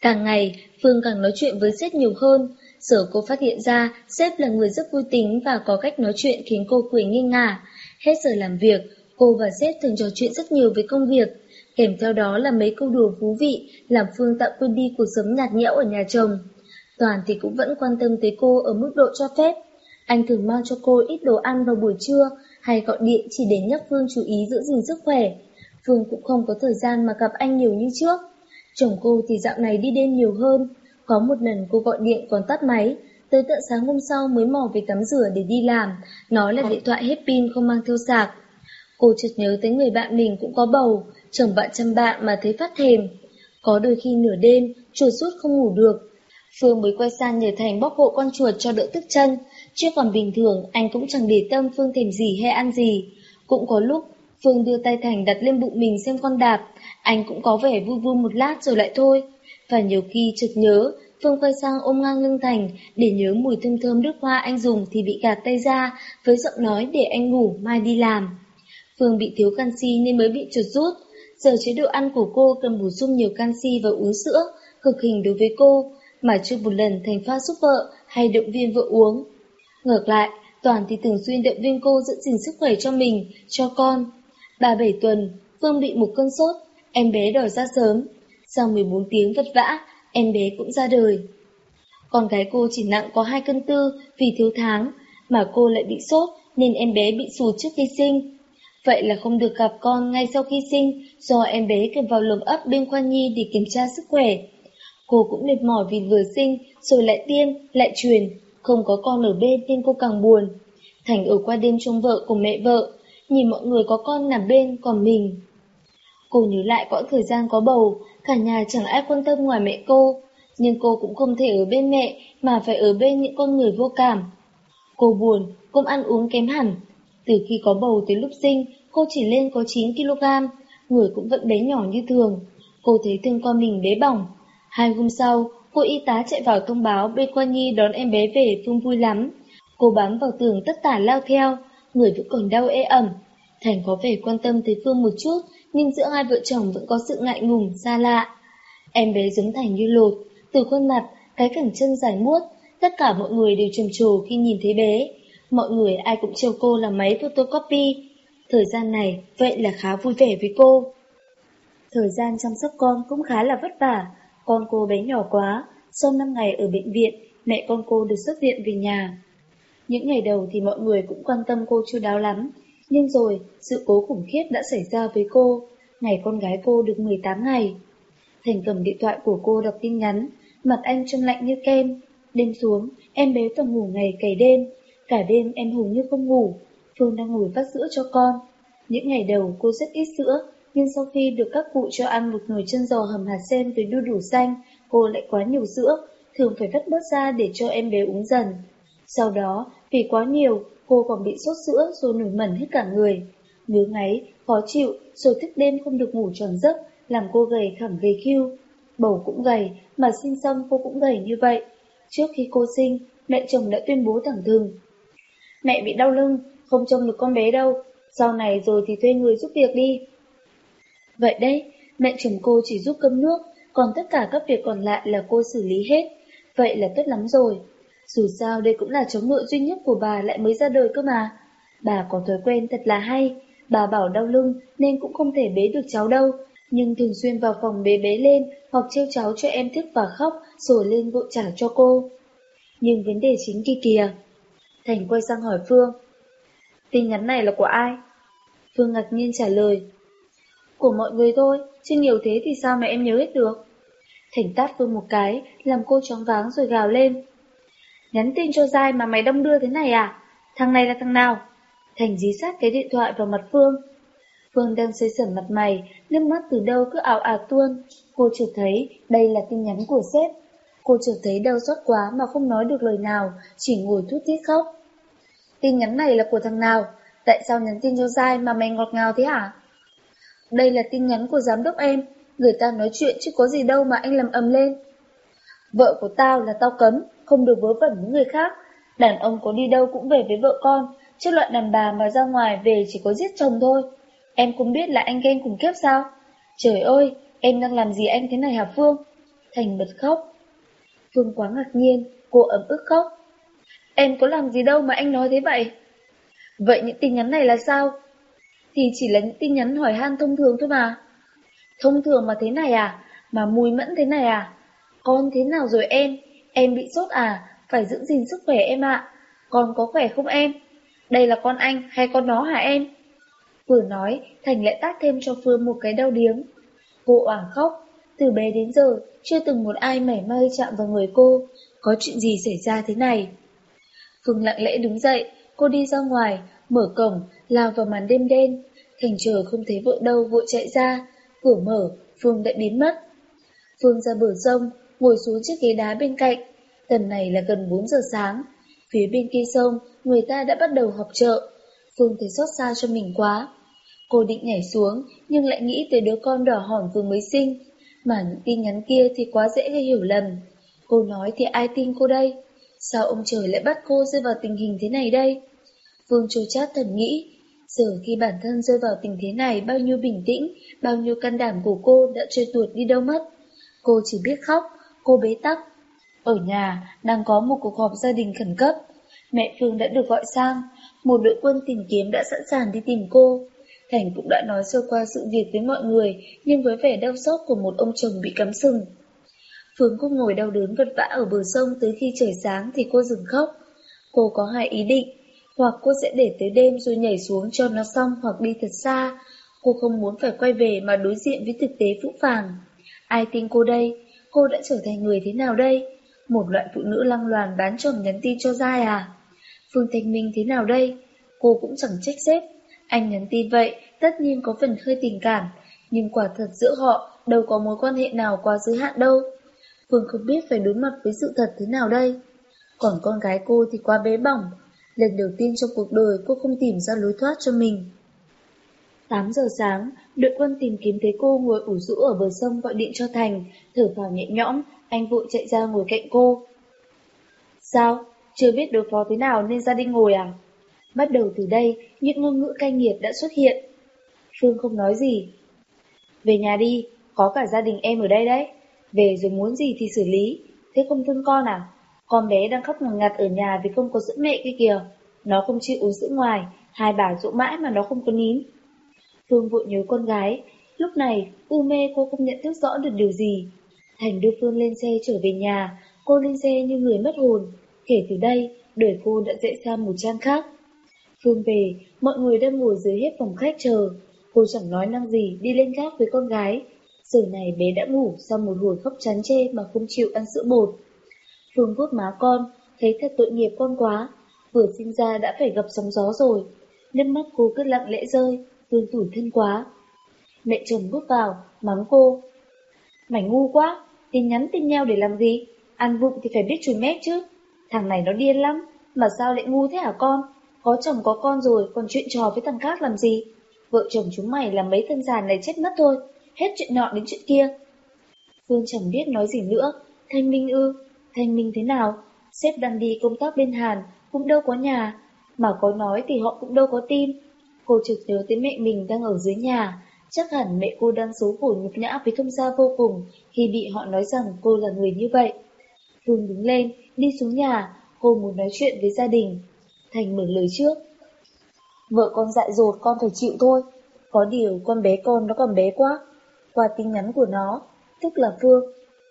Càng ngày, Phương càng nói chuyện với sếp nhiều hơn. Giờ cô phát hiện ra sếp là người rất vui tính và có cách nói chuyện khiến cô cười nghiêng ngả. Hết giờ làm việc, cô và sếp thường trò chuyện rất nhiều về công việc. Kèm theo đó là mấy câu đùa thú vị, làm Phương tạm quên đi cuộc sống nhạt nhẽo ở nhà chồng. Toàn thì cũng vẫn quan tâm tới cô ở mức độ cho phép. Anh thường mang cho cô ít đồ ăn vào buổi trưa, hay gọi điện chỉ để nhắc Phương chú ý giữ gìn sức khỏe. Phương cũng không có thời gian mà gặp anh nhiều như trước. Chồng cô thì dạo này đi đêm nhiều hơn. Có một lần cô gọi điện còn tắt máy, tới tận sáng hôm sau mới mò về tắm rửa để đi làm, nói là điện thoại hết pin không mang theo sạc. Cô chợt nhớ tới người bạn mình cũng có bầu, chồng bạn chăm bạn mà thấy phát thèm. Có đôi khi nửa đêm, chuột rút không ngủ được. Phương mới quay sang nhờ Thành bóc hộ con chuột cho đỡ tức chân, chứ còn bình thường anh cũng chẳng để tâm Phương thèm gì hay ăn gì. Cũng có lúc, Phương đưa tay Thành đặt lên bụng mình xem con đạp, anh cũng có vẻ vui vui một lát rồi lại thôi. Và nhiều khi chợt nhớ, Phương quay sang ôm ngang lưng Thành để nhớ mùi thơm thơm nước hoa anh dùng thì bị gạt tay ra với giọng nói để anh ngủ mai đi làm. Phương bị thiếu canxi nên mới bị chuột rút. Giờ chế độ ăn của cô cần bổ sung nhiều canxi và uống sữa, cực hình đối với cô, mà chưa một lần Thành pha giúp vợ hay động viên vợ uống. Ngược lại, Toàn thì thường xuyên động viên cô giữ gìn sức khỏe cho mình, cho con. Ba bảy tuần, Phương bị một cơn sốt, em bé đòi ra sớm. Sau 14 tiếng vất vả, em bé cũng ra đời. Con gái cô chỉ nặng có 2 cân tư vì thiếu tháng, mà cô lại bị sốt nên em bé bị sụt trước khi sinh. Vậy là không được gặp con ngay sau khi sinh do em bé cần vào lồng ấp bên khoa nhi để kiểm tra sức khỏe. Cô cũng mệt mỏi vì vừa sinh rồi lại tiêm, lại truyền, không có con ở bên nên cô càng buồn. Thành ở qua đêm trông vợ cùng mẹ vợ, nhìn mọi người có con nằm bên còn mình. Cô nhớ lại quãng thời gian có bầu, cả nhà chẳng ai quan tâm ngoài mẹ cô, nhưng cô cũng không thể ở bên mẹ mà phải ở bên những con người vô cảm. Cô buồn, cũng ăn uống kém hẳn. Từ khi có bầu tới lúc sinh, cô chỉ lên có 9kg, người cũng vẫn bé nhỏ như thường. Cô thấy thương con mình bé bỏng. Hai hôm sau, cô y tá chạy vào thông báo bên quan nhi đón em bé về Phương vui lắm. Cô bám vào tường tất tả lao theo, người vẫn còn đau ê ẩm. Thành có vẻ quan tâm tới Phương một chút, nhưng giữa hai vợ chồng vẫn có sự ngại ngùng, xa lạ. Em bé giống Thành như lột, từ khuôn mặt, cái cẳng chân dài muốt, tất cả mọi người đều trầm trồ khi nhìn thấy bé. Mọi người ai cũng trêu cô là máy photocopy. Thời gian này, vậy là khá vui vẻ với cô. Thời gian chăm sóc con cũng khá là vất vả, con cô bé nhỏ quá, sau 5 ngày ở bệnh viện, mẹ con cô được xuất viện về nhà. Những ngày đầu thì mọi người cũng quan tâm cô chu đáo lắm, nhưng rồi sự cố khủng khiếp đã xảy ra với cô, ngày con gái cô được 18 ngày. Thành cầm điện thoại của cô đọc tin nhắn, mặt anh trông lạnh như kem. Đêm xuống, em bé toàn ngủ ngày cày đêm, cả đêm em hầu như không ngủ. Phương đang ngồi phát sữa cho con. Những ngày đầu cô rất ít sữa, nhưng sau khi được các cụ cho ăn một nồi chân giò hầm hạt sen với đu đủ xanh, cô lại quá nhiều sữa, thường phải vắt bớt ra để cho em bé uống dần. Sau đó, vì quá nhiều, cô còn bị sốt sữa rồi nổi mẩn hết cả người. Ngứa ngáy, khó chịu, rồi thức đêm không được ngủ tròn giấc, làm cô gầy khẳng gầy khiu. Bầu cũng gầy, mà sinh xong cô cũng gầy như vậy. Trước khi cô sinh, mẹ chồng đã tuyên bố thẳng thừng. Mẹ bị đau lưng, không trông được con bé đâu, sau này rồi thì thuê người giúp việc đi. Vậy đấy, mẹ chồng cô chỉ giúp cơm nước, còn tất cả các việc còn lại là cô xử lý hết. Vậy là tốt lắm rồi. Dù sao đây cũng là cháu nội duy nhất của bà lại mới ra đời cơ mà. Bà có thói quen thật là hay. Bà bảo đau lưng nên cũng không thể bế được cháu đâu. Nhưng thường xuyên vào phòng bế bế lên hoặc trêu cháu cho em thức và khóc rồi lên vội trả cho cô. Nhưng vấn đề chính kia kìa. Thành quay sang hỏi Phương. Tin nhắn này là của ai? Phương ngạc nhiên trả lời. Của mọi người thôi, chứ nhiều thế thì sao mà em nhớ hết được? Thành tát Phương một cái, làm cô chóng váng rồi gào lên. Nhắn tin cho dai mà mày đông đưa thế này à? Thằng này là thằng nào? Thành dí sát cái điện thoại vào mặt Phương. Phương đang xây sẩm mặt mày, nước mắt từ đâu cứ ảo ạt tuôn. Cô chợt thấy đây là tin nhắn của sếp. Cô chợt thấy đau xót quá mà không nói được lời nào, chỉ ngồi thút thít khóc. Tin nhắn này là của thằng nào? Tại sao nhắn tin cho dai mà mày ngọt ngào thế hả? Đây là tin nhắn của giám đốc em, người ta nói chuyện chứ có gì đâu mà anh làm ầm lên. Vợ của tao là tao cấm, không được vớ vẩn với người khác. Đàn ông có đi đâu cũng về với vợ con, chứ loại đàn bà mà ra ngoài về chỉ có giết chồng thôi. Em cũng biết là anh ghen cùng kiếp sao? Trời ơi, em đang làm gì anh thế này hả Phương? Thành bật khóc. Phương quá ngạc nhiên, cô ấm ức khóc. Em có làm gì đâu mà anh nói thế vậy? Vậy những tin nhắn này là sao? Thì chỉ là những tin nhắn hỏi han thông thường thôi mà. Thông thường mà thế này à? Mà mùi mẫn thế này à? Con thế nào rồi em? Em bị sốt à? Phải giữ gìn sức khỏe em ạ. Con có khỏe không em? Đây là con anh hay con nó hả em? Vừa nói, Thành lại tác thêm cho Phương một cái đau điếng. Cô oảng khóc, từ bé đến giờ, chưa từng một ai mảy may chạm vào người cô. Có chuyện gì xảy ra thế này? Phương lặng lẽ đứng dậy, cô đi ra ngoài, mở cổng, lao vào màn đêm đen. Thành chờ không thấy vợ đâu vội chạy ra, cửa mở, Phương đã biến mất. Phương ra bờ sông, ngồi xuống chiếc ghế đá bên cạnh. Tần này là gần 4 giờ sáng. Phía bên kia sông, người ta đã bắt đầu họp chợ. Phương thấy xót xa cho mình quá. Cô định nhảy xuống, nhưng lại nghĩ tới đứa con đỏ hỏn vừa mới sinh. Mà những tin nhắn kia thì quá dễ gây hiểu lầm. Cô nói thì ai tin cô đây? Sao ông trời lại bắt cô rơi vào tình hình thế này đây? Phương trôi chát thầm nghĩ, giờ khi bản thân rơi vào tình thế này bao nhiêu bình tĩnh, bao nhiêu can đảm của cô đã trôi tuột đi đâu mất. Cô chỉ biết khóc, cô bế tắc. Ở nhà, đang có một cuộc họp gia đình khẩn cấp. Mẹ Phương đã được gọi sang, một đội quân tìm kiếm đã sẵn sàng đi tìm cô. Thành cũng đã nói sơ qua sự việc với mọi người, nhưng với vẻ đau xót của một ông chồng bị cắm sừng. Phương cũng ngồi đau đớn vật vã ở bờ sông tới khi trời sáng thì cô dừng khóc. Cô có hai ý định, hoặc cô sẽ để tới đêm rồi nhảy xuống cho nó xong hoặc đi thật xa. Cô không muốn phải quay về mà đối diện với thực tế phũ phàng. Ai tin cô đây? Cô đã trở thành người thế nào đây? Một loại phụ nữ lăng loàn bán chồng nhắn tin cho dai à? Phương Thanh Minh thế nào đây? Cô cũng chẳng trách xếp. Anh nhắn tin vậy, tất nhiên có phần hơi tình cảm, nhưng quả thật giữa họ đâu có mối quan hệ nào quá giới hạn đâu. Phương không biết phải đối mặt với sự thật thế nào đây. Còn con gái cô thì quá bế bỏng, lần đầu tiên trong cuộc đời cô không tìm ra lối thoát cho mình. 8 giờ sáng, đội quân tìm kiếm thấy cô ngồi ủ rũ ở bờ sông gọi điện cho Thành, thở vào nhẹ nhõm, anh vội chạy ra ngồi cạnh cô. Sao? Chưa biết đối phó thế nào nên ra đi ngồi à? Bắt đầu từ đây, những ngôn ngữ cay nghiệt đã xuất hiện. Phương không nói gì. Về nhà đi, có cả gia đình em ở đây đấy. Về rồi muốn gì thì xử lý, thế không thương con à? Con bé đang khóc ngần ngặt ở nhà vì không có sữa mẹ kia kìa. Nó không chịu uống sữa ngoài, hai bà dỗ mãi mà nó không có nín. Phương vội nhớ con gái, lúc này u mê cô không nhận thức rõ được điều gì. Thành đưa Phương lên xe trở về nhà, cô lên xe như người mất hồn. Kể từ đây, đời cô đã dậy sang một trang khác. Phương về, mọi người đang ngồi dưới hết phòng khách chờ. Cô chẳng nói năng gì đi lên gác với con gái. Giờ này bé đã ngủ sau một hồi khóc chán chê mà không chịu ăn sữa bột. Phương vuốt má con, thấy thật tội nghiệp con quá. Vừa sinh ra đã phải gặp sóng gió rồi. Nước mắt cô cứ lặng lẽ rơi, tương tủi thân quá. Mẹ chồng bước vào, mắng cô. Mày ngu quá, tin nhắn tin nhau để làm gì? Ăn vụng thì phải biết chùi mép chứ. Thằng này nó điên lắm, mà sao lại ngu thế hả con? Có chồng có con rồi, còn chuyện trò với thằng khác làm gì? Vợ chồng chúng mày là mấy thân già này chết mất thôi, hết chuyện nọ đến chuyện kia. Phương chẳng biết nói gì nữa, thanh minh ư, thanh minh thế nào? Sếp đang đi công tác bên Hàn, cũng đâu có nhà, mà có nói thì họ cũng đâu có tin. Cô trực nhớ tới mẹ mình đang ở dưới nhà, chắc hẳn mẹ cô đang xấu hổ nhục nhã với thông gia vô cùng khi bị họ nói rằng cô là người như vậy. Phương đứng lên, đi xuống nhà, cô muốn nói chuyện với gia đình. Thành mở lời trước. Vợ con dại dột con phải chịu thôi. Có điều con bé con nó còn bé quá. Qua tin nhắn của nó, tức là Phương,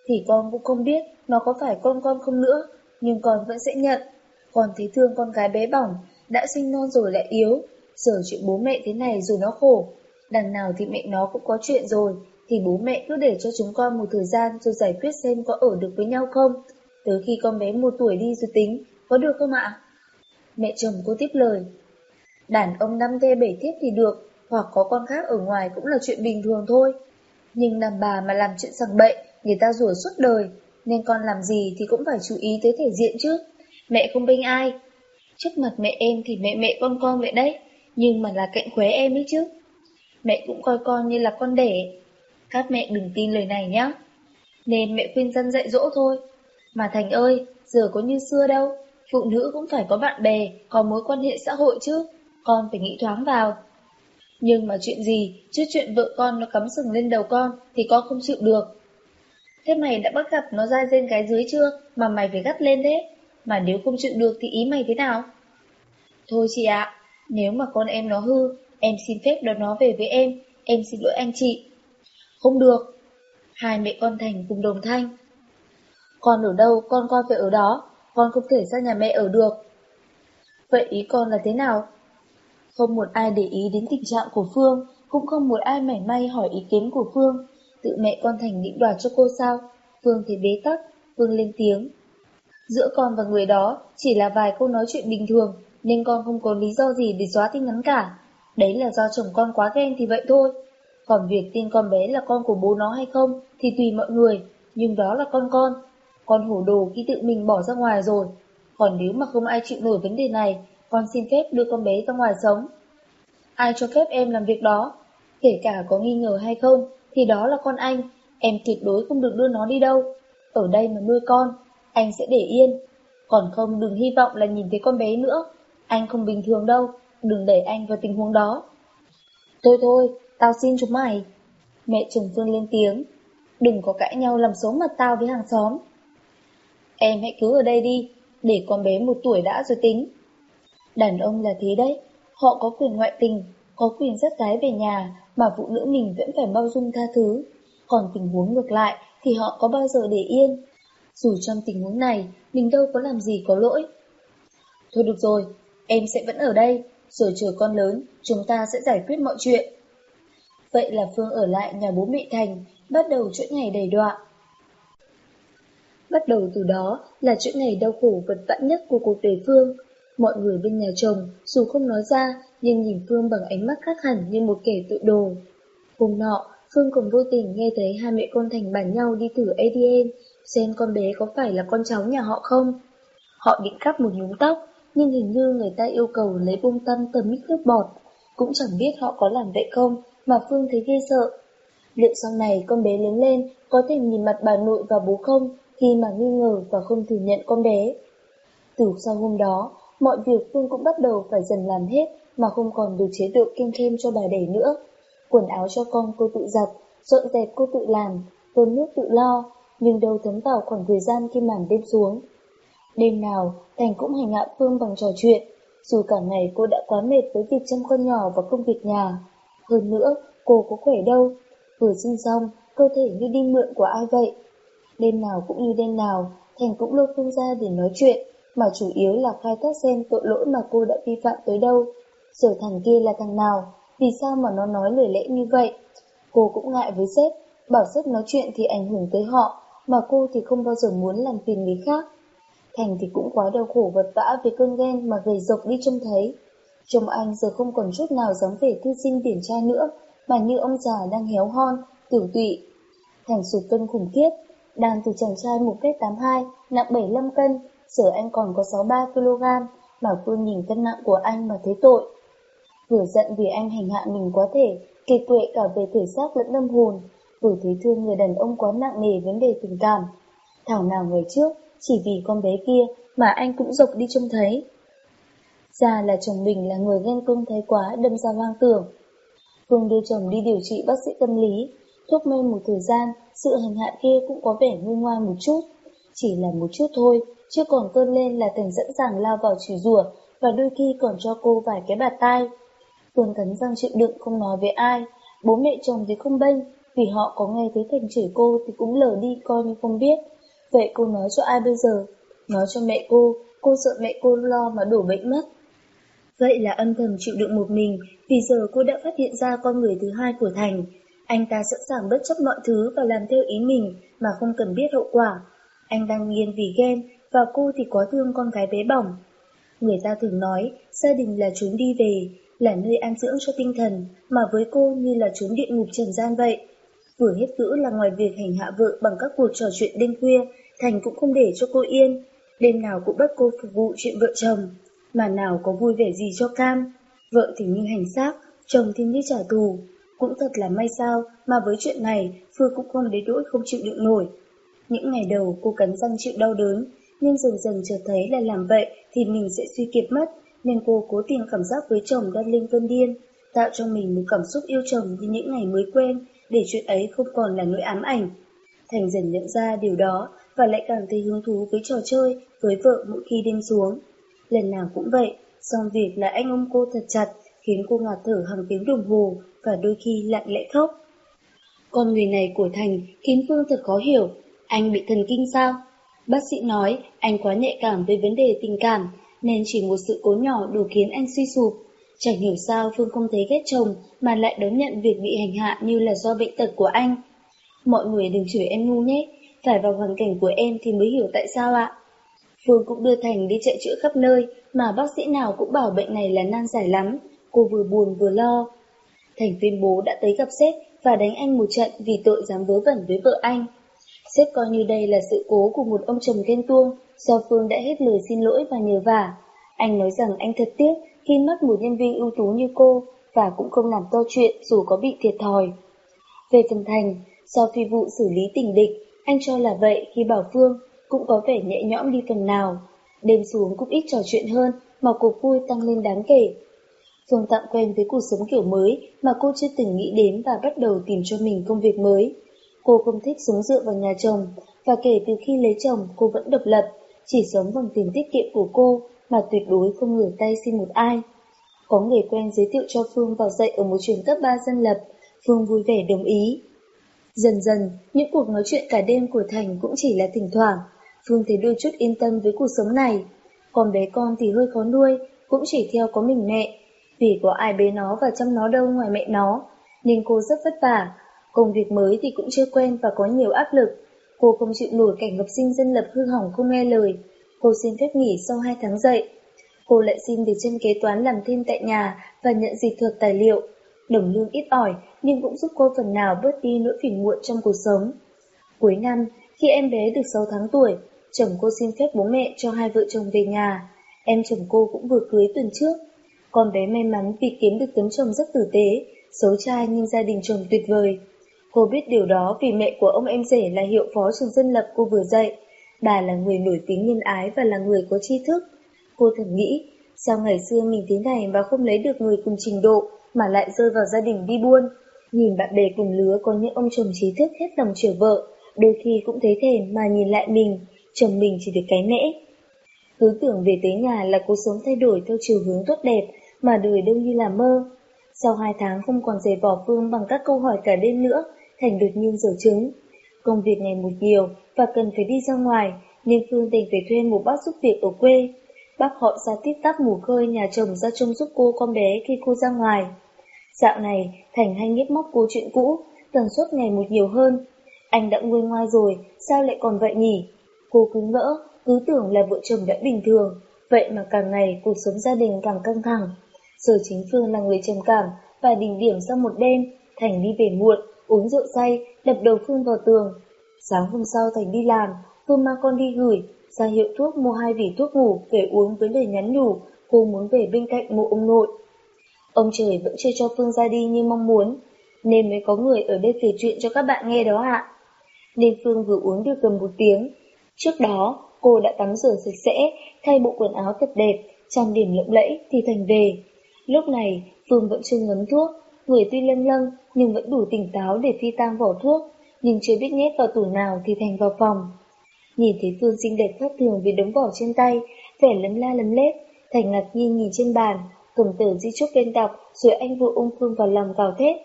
thì con cũng không biết nó có phải con con không nữa, nhưng con vẫn sẽ nhận. Con thấy thương con gái bé bỏng, đã sinh non rồi lại yếu, giờ chuyện bố mẹ thế này rồi nó khổ. Đằng nào thì mẹ nó cũng có chuyện rồi, thì bố mẹ cứ để cho chúng con một thời gian rồi giải quyết xem có ở được với nhau không. Tới khi con bé một tuổi đi rồi tính, có được không ạ? Mẹ chồng cô tiếp lời. Đàn ông năm thê bảy tiếp thì được, hoặc có con khác ở ngoài cũng là chuyện bình thường thôi. Nhưng đàn bà mà làm chuyện sằng bậy, người ta rủa suốt đời, nên con làm gì thì cũng phải chú ý tới thể diện chứ. Mẹ không bênh ai. Trước mặt mẹ em thì mẹ mẹ con con vậy đấy, nhưng mà là cạnh khuế em ấy chứ. Mẹ cũng coi con như là con đẻ. Các mẹ đừng tin lời này nhá. Nên mẹ khuyên dân dạy dỗ thôi. Mà Thành ơi, giờ có như xưa đâu. Phụ nữ cũng phải có bạn bè, có mối quan hệ xã hội chứ. Con phải nghĩ thoáng vào. Nhưng mà chuyện gì, chứ chuyện vợ con nó cắm sừng lên đầu con thì con không chịu được. thế mày đã bắt gặp nó ra trên cái dưới chưa, mà mày phải gắt lên thế? Mà nếu không chịu được thì ý mày thế nào? Thôi chị ạ, nếu mà con em nó hư, em xin phép đón nó về với em, em xin lỗi anh chị. Không được. Hai mẹ con Thành cùng đồng thanh. Con ở đâu, con coi phải ở đó, con không thể ra nhà mẹ ở được. Vậy ý con là thế nào? Không một ai để ý đến tình trạng của Phương, cũng không một ai mảy may hỏi ý kiến của Phương. Tự mẹ con Thành định đoạt cho cô sao? Phương thì bế tắc, Phương lên tiếng. Giữa con và người đó chỉ là vài câu nói chuyện bình thường, nên con không có lý do gì để xóa tin nhắn cả. Đấy là do chồng con quá ghen thì vậy thôi. Còn việc tin con bé là con của bố nó hay không thì tùy mọi người, nhưng đó là con con. Con hổ đồ khi tự mình bỏ ra ngoài rồi. Còn nếu mà không ai chịu nổi vấn đề này, con xin phép đưa con bé ra ngoài sống. Ai cho phép em làm việc đó? Kể cả có nghi ngờ hay không, thì đó là con anh, em tuyệt đối không được đưa nó đi đâu. Ở đây mà nuôi con, anh sẽ để yên. Còn không đừng hy vọng là nhìn thấy con bé nữa, anh không bình thường đâu, đừng để anh vào tình huống đó. Thôi thôi, tao xin chúng mày. Mẹ Trần Phương lên tiếng, đừng có cãi nhau làm xấu mặt tao với hàng xóm. Em hãy cứ ở đây đi, để con bé một tuổi đã rồi tính. Đàn ông là thế đấy, họ có quyền ngoại tình, có quyền dắt gái về nhà mà phụ nữ mình vẫn phải bao dung tha thứ. Còn tình huống ngược lại thì họ có bao giờ để yên. Dù trong tình huống này, mình đâu có làm gì có lỗi. Thôi được rồi, em sẽ vẫn ở đây, rồi chờ con lớn, chúng ta sẽ giải quyết mọi chuyện. Vậy là Phương ở lại nhà bố mẹ Thành, bắt đầu chuỗi ngày đầy đọa. Bắt đầu từ đó là chuỗi ngày đau khổ vật vã nhất của cuộc đời Phương. Mọi người bên nhà chồng, dù không nói ra, nhưng nhìn Phương bằng ánh mắt khác hẳn như một kẻ tự đồ. Hôm nọ, Phương còn vô tình nghe thấy hai mẹ con Thành bàn nhau đi thử ADN, xem con bé có phải là con cháu nhà họ không. Họ định cắp một nhúm tóc, nhưng hình như người ta yêu cầu lấy bông tăm tầm mít nước bọt. Cũng chẳng biết họ có làm vậy không, mà Phương thấy ghê sợ. Liệu sau này con bé lớn lên có thể nhìn mặt bà nội và bố không khi mà nghi ngờ và không thừa nhận con bé? Từ sau hôm đó, mọi việc Phương cũng bắt đầu phải dần làm hết mà không còn được chế độ kiêng khem cho bà đẻ nữa. Quần áo cho con cô tự giặt, dọn dẹp cô tự làm, cơm nước tự lo, nhưng đâu thấm vào khoảng thời gian khi màn đêm xuống. Đêm nào, Thành cũng hành hạ Phương bằng trò chuyện, dù cả ngày cô đã quá mệt với việc chăm con nhỏ và công việc nhà. Hơn nữa, cô có khỏe đâu, vừa sinh xong, cơ thể như đi mượn của ai vậy. Đêm nào cũng như đêm nào, Thành cũng lôi Phương ra để nói chuyện, mà chủ yếu là khai thác xem tội lỗi mà cô đã vi phạm tới đâu. Rồi thằng kia là thằng nào, vì sao mà nó nói lời lẽ như vậy? Cô cũng ngại với sếp, bảo sếp nói chuyện thì ảnh hưởng tới họ, mà cô thì không bao giờ muốn làm phiền người khác. Thành thì cũng quá đau khổ vật vã vì cơn ghen mà gầy rộc đi trông thấy. chồng anh giờ không còn chút nào dám vẻ thư sinh điển trai nữa, mà như ông già đang héo hon, tiểu tụy. Thành sụt cân khủng khiếp, đang từ chàng trai 1m82, nặng 75 cân, giờ anh còn có 63kg, mà Phương nhìn cân nặng của anh mà thấy tội. Vừa giận vì anh hành hạ mình quá thể, kỳ quệ cả về thể xác lẫn tâm hồn, vừa thấy thương người đàn ông quá nặng nề vấn đề tình cảm. Thảo nào ngày trước, chỉ vì con bé kia mà anh cũng dọc đi trông thấy. Ra là chồng mình là người ghen công thái quá đâm ra hoang tưởng. Phương đưa chồng đi điều trị bác sĩ tâm lý, thuốc mê một thời gian, sự hành hạ kia cũng có vẻ nguôi ngoai một chút. Chỉ là một chút thôi, chưa còn cơn lên là Thành sẵn sàng lao vào chửi rủa và đôi khi còn cho cô vài cái bạt tai. Phương cắn răng chịu đựng không nói với ai, bố mẹ chồng thì không bênh, vì họ có nghe thấy Thành chửi cô thì cũng lờ đi coi như không biết. Vậy cô nói cho ai bây giờ? Nói cho mẹ cô, cô sợ mẹ cô lo mà đổ bệnh mất. Vậy là âm thầm chịu đựng một mình, vì giờ cô đã phát hiện ra con người thứ hai của Thành. Anh ta sẵn sàng bất chấp mọi thứ và làm theo ý mình mà không cần biết hậu quả. Anh đang nghiêng vì ghen, và cô thì có thương con gái bé bỏng. Người ta thường nói, gia đình là chốn đi về, là nơi an dưỡng cho tinh thần, mà với cô như là chốn địa ngục trần gian vậy. Vừa hết cữ là ngoài việc hành hạ vợ bằng các cuộc trò chuyện đêm khuya, Thành cũng không để cho cô yên, đêm nào cũng bắt cô phục vụ chuyện vợ chồng, mà nào có vui vẻ gì cho cam. Vợ thì như hành xác, chồng thì như trả thù. Cũng thật là may sao mà với chuyện này Phương cũng không đến đỗi không chịu đựng nổi. Những ngày đầu cô cắn răng chịu đau đớn, nhưng dần dần chợt thấy là làm vậy thì mình sẽ suy kiệt mất, nên cô cố tìm cảm giác với chồng đang lên cơn điên, tạo cho mình một cảm xúc yêu chồng như những ngày mới quen, để chuyện ấy không còn là nỗi ám ảnh. Thành dần nhận ra điều đó và lại càng thấy hứng thú với trò chơi với vợ mỗi khi đêm xuống. Lần nào cũng vậy, xong việc là anh ôm cô thật chặt, khiến cô ngạt thở hàng tiếng đồng hồ và đôi khi lặng lẽ khóc. Con người này của Thành khiến Phương thật khó hiểu, anh bị thần kinh sao? Bác sĩ nói anh quá nhạy cảm với vấn đề tình cảm, nên chỉ một sự cố nhỏ đủ khiến anh suy sụp. Chẳng hiểu sao Phương không thấy ghét chồng mà lại đón nhận việc bị hành hạ như là do bệnh tật của anh. Mọi người đừng chửi em ngu nhé, phải vào hoàn cảnh của em thì mới hiểu tại sao ạ. Phương cũng đưa Thành đi chạy chữa khắp nơi mà bác sĩ nào cũng bảo bệnh này là nan giải lắm, cô vừa buồn vừa lo. Thành tuyên bố đã tới gặp sếp và đánh anh một trận vì tội dám vớ vẩn với vợ anh. Sếp coi như đây là sự cố của một ông chồng ghen tuông, do Phương đã hết lời xin lỗi và nhờ vả. Anh nói rằng anh thật tiếc khi mất một nhân viên ưu tú như cô và cũng không làm to chuyện dù có bị thiệt thòi. Về phần Thành, sau phi vụ xử lý tình địch, anh cho là vậy khi bảo Phương cũng có vẻ nhẹ nhõm đi phần nào. Đêm xuống cũng ít trò chuyện hơn mà cuộc vui tăng lên đáng kể. Phương tạm quen với cuộc sống kiểu mới mà cô chưa từng nghĩ đến và bắt đầu tìm cho mình công việc mới. Cô không thích sống dựa vào nhà chồng, và kể từ khi lấy chồng cô vẫn độc lập, chỉ sống bằng tiền tiết kiệm của cô mà tuyệt đối không ngửa tay xin một ai. Có người quen giới thiệu cho Phương vào dạy ở một trường cấp 3 dân lập, Phương vui vẻ đồng ý. Dần dần, những cuộc nói chuyện cả đêm của Thành cũng chỉ là thỉnh thoảng, Phương thấy đôi chút yên tâm với cuộc sống này. Còn bé con thì hơi khó nuôi, cũng chỉ theo có mình mẹ, vì có ai bế nó và chăm nó đâu ngoài mẹ nó, nên cô rất vất vả, Công việc mới thì cũng chưa quen và có nhiều áp lực. Cô không chịu nổi cảnh học sinh dân lập hư hỏng không nghe lời. Cô xin phép nghỉ sau 2 tháng dạy. Cô lại xin được chân kế toán làm thêm tại nhà và nhận dịch thuật tài liệu. Đồng lương ít ỏi nhưng cũng giúp cô phần nào bớt đi nỗi phiền muộn trong cuộc sống. Cuối năm, khi em bé được 6 tháng tuổi, chồng cô xin phép bố mẹ cho hai vợ chồng về nhà. Em chồng cô cũng vừa cưới tuần trước. Con bé may mắn vì kiếm được tấm chồng rất tử tế, xấu trai nhưng gia đình chồng tuyệt vời. Cô biết điều đó vì mẹ của ông em rể là hiệu phó trường dân lập cô vừa dạy. Bà là người nổi tiếng nhân ái và là người có tri thức. Cô thầm nghĩ, sao ngày xưa mình thế này mà không lấy được người cùng trình độ mà lại rơi vào gia đình đi buôn. Nhìn bạn bè cùng lứa có những ông chồng trí thức hết lòng chiều vợ, đôi khi cũng thấy thèm mà nhìn lại mình, chồng mình chỉ được cái nẽ. Cứ tưởng về tới nhà là cuộc sống thay đổi theo chiều hướng tốt đẹp, mà đời đâu như là mơ. Sau hai tháng không còn giày vỏ Phương bằng các câu hỏi cả đêm nữa, Thành đột nhiên dở chứng. Công việc ngày một nhiều và cần phải đi ra ngoài, nên Phương đành phải thuê một bác giúp việc ở quê. Bác họ ra tiếp tắp mù khơi nhà chồng ra trông giúp cô con bé khi cô ra ngoài. Dạo này, Thành hay nghiếp móc cô chuyện cũ, tần suất ngày một nhiều hơn. Anh đã nguôi ngoai rồi, sao lại còn vậy nhỉ? Cô cứ ngỡ, cứ tưởng là vợ chồng đã bình thường, vậy mà càng ngày cuộc sống gia đình càng căng thẳng. Giờ chính Phương là người trầm cảm và đỉnh điểm sau một đêm, Thành đi về muộn, uống rượu say, đập đầu Phương vào tường. Sáng hôm sau Thành đi làm, Phương mang con đi gửi, ra hiệu thuốc mua hai vỉ thuốc ngủ về uống với lời nhắn nhủ, cô muốn về bên cạnh mộ ông nội. Ông trời vẫn chưa cho Phương ra đi như mong muốn, nên mới có người ở đây kể chuyện cho các bạn nghe đó ạ. Nên Phương vừa uống được gần một tiếng. Trước đó, cô đã tắm rửa sạch sẽ, thay bộ quần áo thật đẹp, trang điểm lộng lẫy thì Thành về. Lúc này, Phương vẫn chưa ngấm thuốc, người tuy lâng lâng nhưng vẫn đủ tỉnh táo để phi tang vỏ thuốc, nhưng chưa biết nhét vào tủ nào thì Thành vào phòng. Nhìn thấy Phương xinh đẹp khác thường vì đống vỏ trên tay, vẻ lấm la lấm lét, Thành ngạc nhiên nhìn trên bàn, cầm tờ di chúc lên đọc, rồi anh vừa ôm Phương vào lòng gào thét.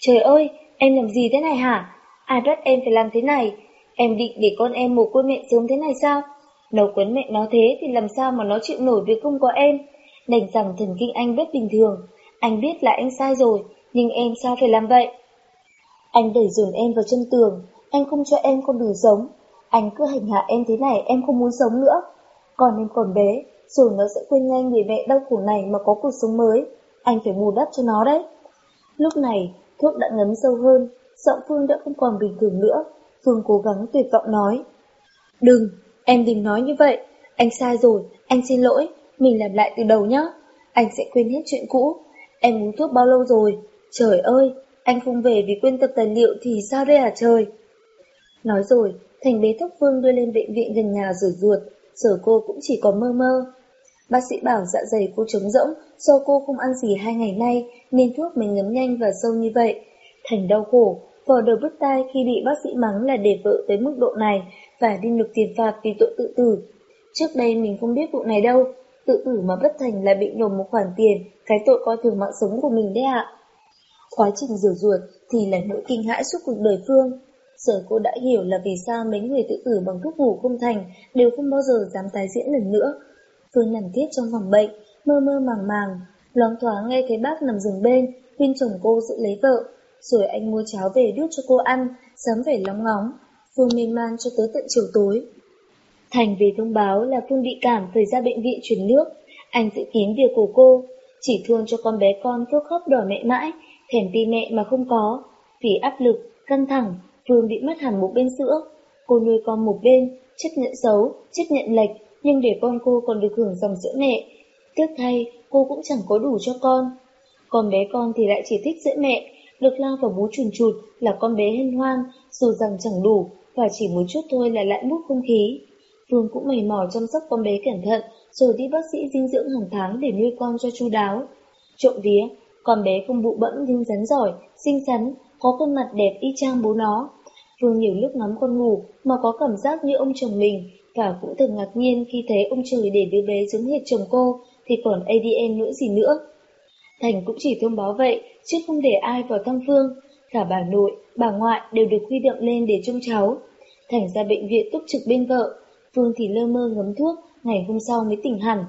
Trời ơi, em làm gì thế này hả? À, Ai bắt em phải làm thế này? Em định để con em mồ côi mẹ sớm thế này sao? Nấu quấn mẹ nó thế thì làm sao mà nó chịu nổi việc không có em? Đành rằng thần kinh anh bất bình thường. Anh biết là anh sai rồi, nhưng em sao phải làm vậy? Anh đẩy dồn em vào chân tường, anh không cho em con đường sống. Anh cứ hành hạ em thế này em không muốn sống nữa. Còn em còn bé, rồi nó sẽ quên nhanh người mẹ đau khổ này mà có cuộc sống mới. Anh phải bù đắp cho nó đấy. Lúc này, thuốc đã ngấm sâu hơn, giọng Phương đã không còn bình thường nữa. Phương cố gắng tuyệt vọng nói. Đừng, em đừng nói như vậy. Anh sai rồi, anh xin lỗi. Mình làm lại từ đầu nhé. Anh sẽ quên hết chuyện cũ. Em uống thuốc bao lâu rồi? Trời ơi, anh không về vì quên tập tài liệu thì sao đây hả trời? Nói rồi, Thành bế thốc Phương đưa lên bệnh viện gần nhà rửa ruột, giờ cô cũng chỉ có mơ mơ. Bác sĩ bảo dạ dày cô trống rỗng, do cô không ăn gì hai ngày nay nên thuốc mới ngấm nhanh và sâu như vậy. Thành đau khổ, vò đầu bứt tai khi bị bác sĩ mắng là để vợ tới mức độ này và đi nộp tiền phạt vì tội tự tử. Trước đây mình không biết vụ này đâu, tự tử mà bất thành là bị nộp một khoản tiền, cái tội coi thường mạng sống của mình đấy ạ. Quá trình rửa ruột thì là nỗi kinh hãi suốt cuộc đời Phương. Giờ cô đã hiểu là vì sao mấy người tự tử bằng thuốc ngủ không thành đều không bao giờ dám tái diễn lần nữa. Phương nằm tiếp trong phòng bệnh, mơ mơ màng màng, loáng thoáng nghe thấy bác nằm giường bên, khuyên chồng cô giữ lấy vợ. Rồi anh mua cháo về đút cho cô ăn, sớm về lóng ngóng. Phương mê man cho tới tận chiều tối. Thành về thông báo là Phương bị cảm phải ra bệnh viện chuyển nước. Anh tự kín việc của cô, chỉ thương cho con bé con cứ khóc đòi mẹ mãi, thèm ti mẹ mà không có. Vì áp lực, căng thẳng, Phương bị mất hẳn một bên sữa. Cô nuôi con một bên, chấp nhận xấu, chấp nhận lệch, nhưng để con cô còn được hưởng dòng sữa mẹ. Tiếc thay, cô cũng chẳng có đủ cho con. Con bé con thì lại chỉ thích sữa mẹ, được lao vào bú chuồn chụt là con bé hân hoan, dù rằng chẳng đủ, và chỉ một chút thôi là lại mút không khí. Phương cũng mày mò chăm sóc con bé cẩn thận, rồi đi bác sĩ dinh dưỡng hàng tháng để nuôi con cho chu đáo. Trộm vía, con bé không bụ bẫm nhưng rắn giỏi, xinh xắn, có khuôn mặt đẹp y chang bố nó. Phương nhiều lúc ngắm con ngủ mà có cảm giác như ông chồng mình, và cũng từng ngạc nhiên khi thấy ông trời để đứa bé giống hệt chồng cô, thì còn ADN nữa gì nữa. Thành cũng chỉ thông báo vậy, chứ không để ai vào thăm Phương. Cả bà nội, bà ngoại đều được huy động lên để trông cháu. Thành ra bệnh viện túc trực bên vợ, Phương thì lơ mơ ngấm thuốc, ngày hôm sau mới tỉnh hẳn.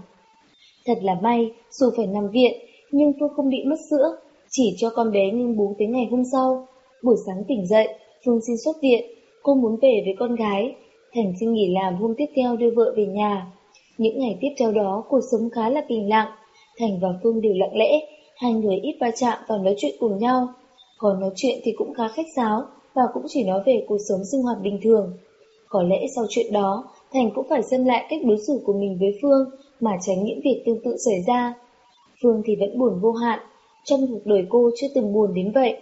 Thật là may, dù phải nằm viện, nhưng Phương không bị mất sữa, chỉ cho con bé ngưng bú tới ngày hôm sau. Buổi sáng tỉnh dậy, Phương xin xuất viện, cô muốn về với con gái. Thành xin nghỉ làm hôm tiếp theo đưa vợ về nhà. Những ngày tiếp theo đó, cuộc sống khá là bình lặng. Thành và Phương đều lặng lẽ, hai người ít va chạm và nói chuyện cùng nhau. Còn nói chuyện thì cũng khá khách sáo, và cũng chỉ nói về cuộc sống sinh hoạt bình thường. Có lẽ sau chuyện đó, Thành cũng phải xem lại cách đối xử của mình với Phương mà tránh những việc tương tự xảy ra. Phương thì vẫn buồn vô hạn, trong cuộc đời cô chưa từng buồn đến vậy.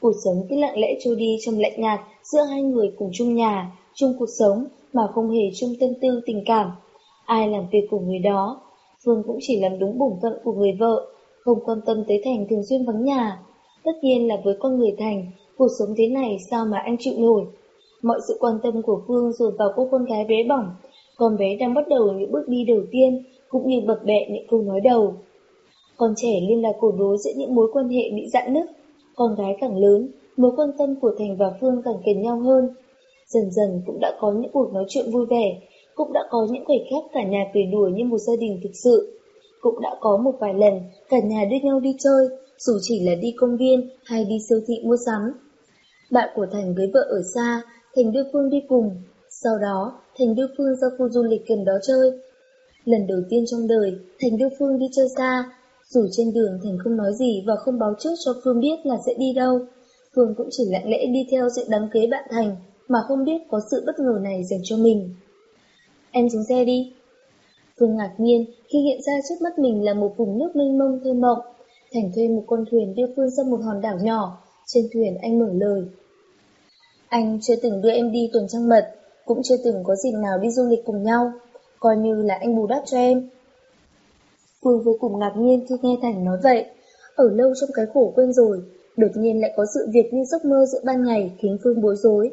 Cuộc sống cứ lặng lẽ trôi đi trong lạnh nhạt giữa hai người cùng chung nhà, chung cuộc sống mà không hề chung tâm tư tình cảm. Ai làm việc của người đó, Phương cũng chỉ làm đúng bổn phận của người vợ, không quan tâm tới Thành thường xuyên vắng nhà. Tất nhiên là với con người Thành, cuộc sống thế này sao mà anh chịu nổi. Mọi sự quan tâm của Phương dồn vào cô con gái bé bỏng, con bé đang bắt đầu những bước đi đầu tiên, cũng như bập bẹ những câu nói đầu. Con trẻ liên là cổ đối giữa những mối quan hệ bị dạn nứt. Con gái càng lớn, mối quan tâm của Thành và Phương càng kền nhau hơn. Dần dần cũng đã có những cuộc nói chuyện vui vẻ, cũng đã có những khoảnh khắc cả nhà cười đùa như một gia đình thực sự. Cũng đã có một vài lần cả nhà đưa nhau đi chơi, dù chỉ là đi công viên hay đi siêu thị mua sắm. Bạn của Thành với vợ ở xa, Thành đưa Phương đi cùng. Sau đó, Thành đưa Phương ra khu du lịch gần đó chơi. Lần đầu tiên trong đời, Thành đưa Phương đi chơi xa. Dù trên đường Thành không nói gì và không báo trước cho Phương biết là sẽ đi đâu. Phương cũng chỉ lặng lẽ đi theo sự đám kế bạn Thành mà không biết có sự bất ngờ này dành cho mình. Em xuống xe đi. Phương ngạc nhiên khi hiện ra trước mắt mình là một vùng nước mênh mông thơ mộng. Thành thuê một con thuyền đưa Phương ra một hòn đảo nhỏ. Trên thuyền anh mở lời. Anh chưa từng đưa em đi tuần trăng mật, cũng chưa từng có dịp nào đi du lịch cùng nhau, coi như là anh bù đắp cho em. Phương vô cùng ngạc nhiên khi nghe Thành nói vậy, ở lâu trong cái khổ quên rồi, đột nhiên lại có sự việc như giấc mơ giữa ban ngày khiến Phương bối rối.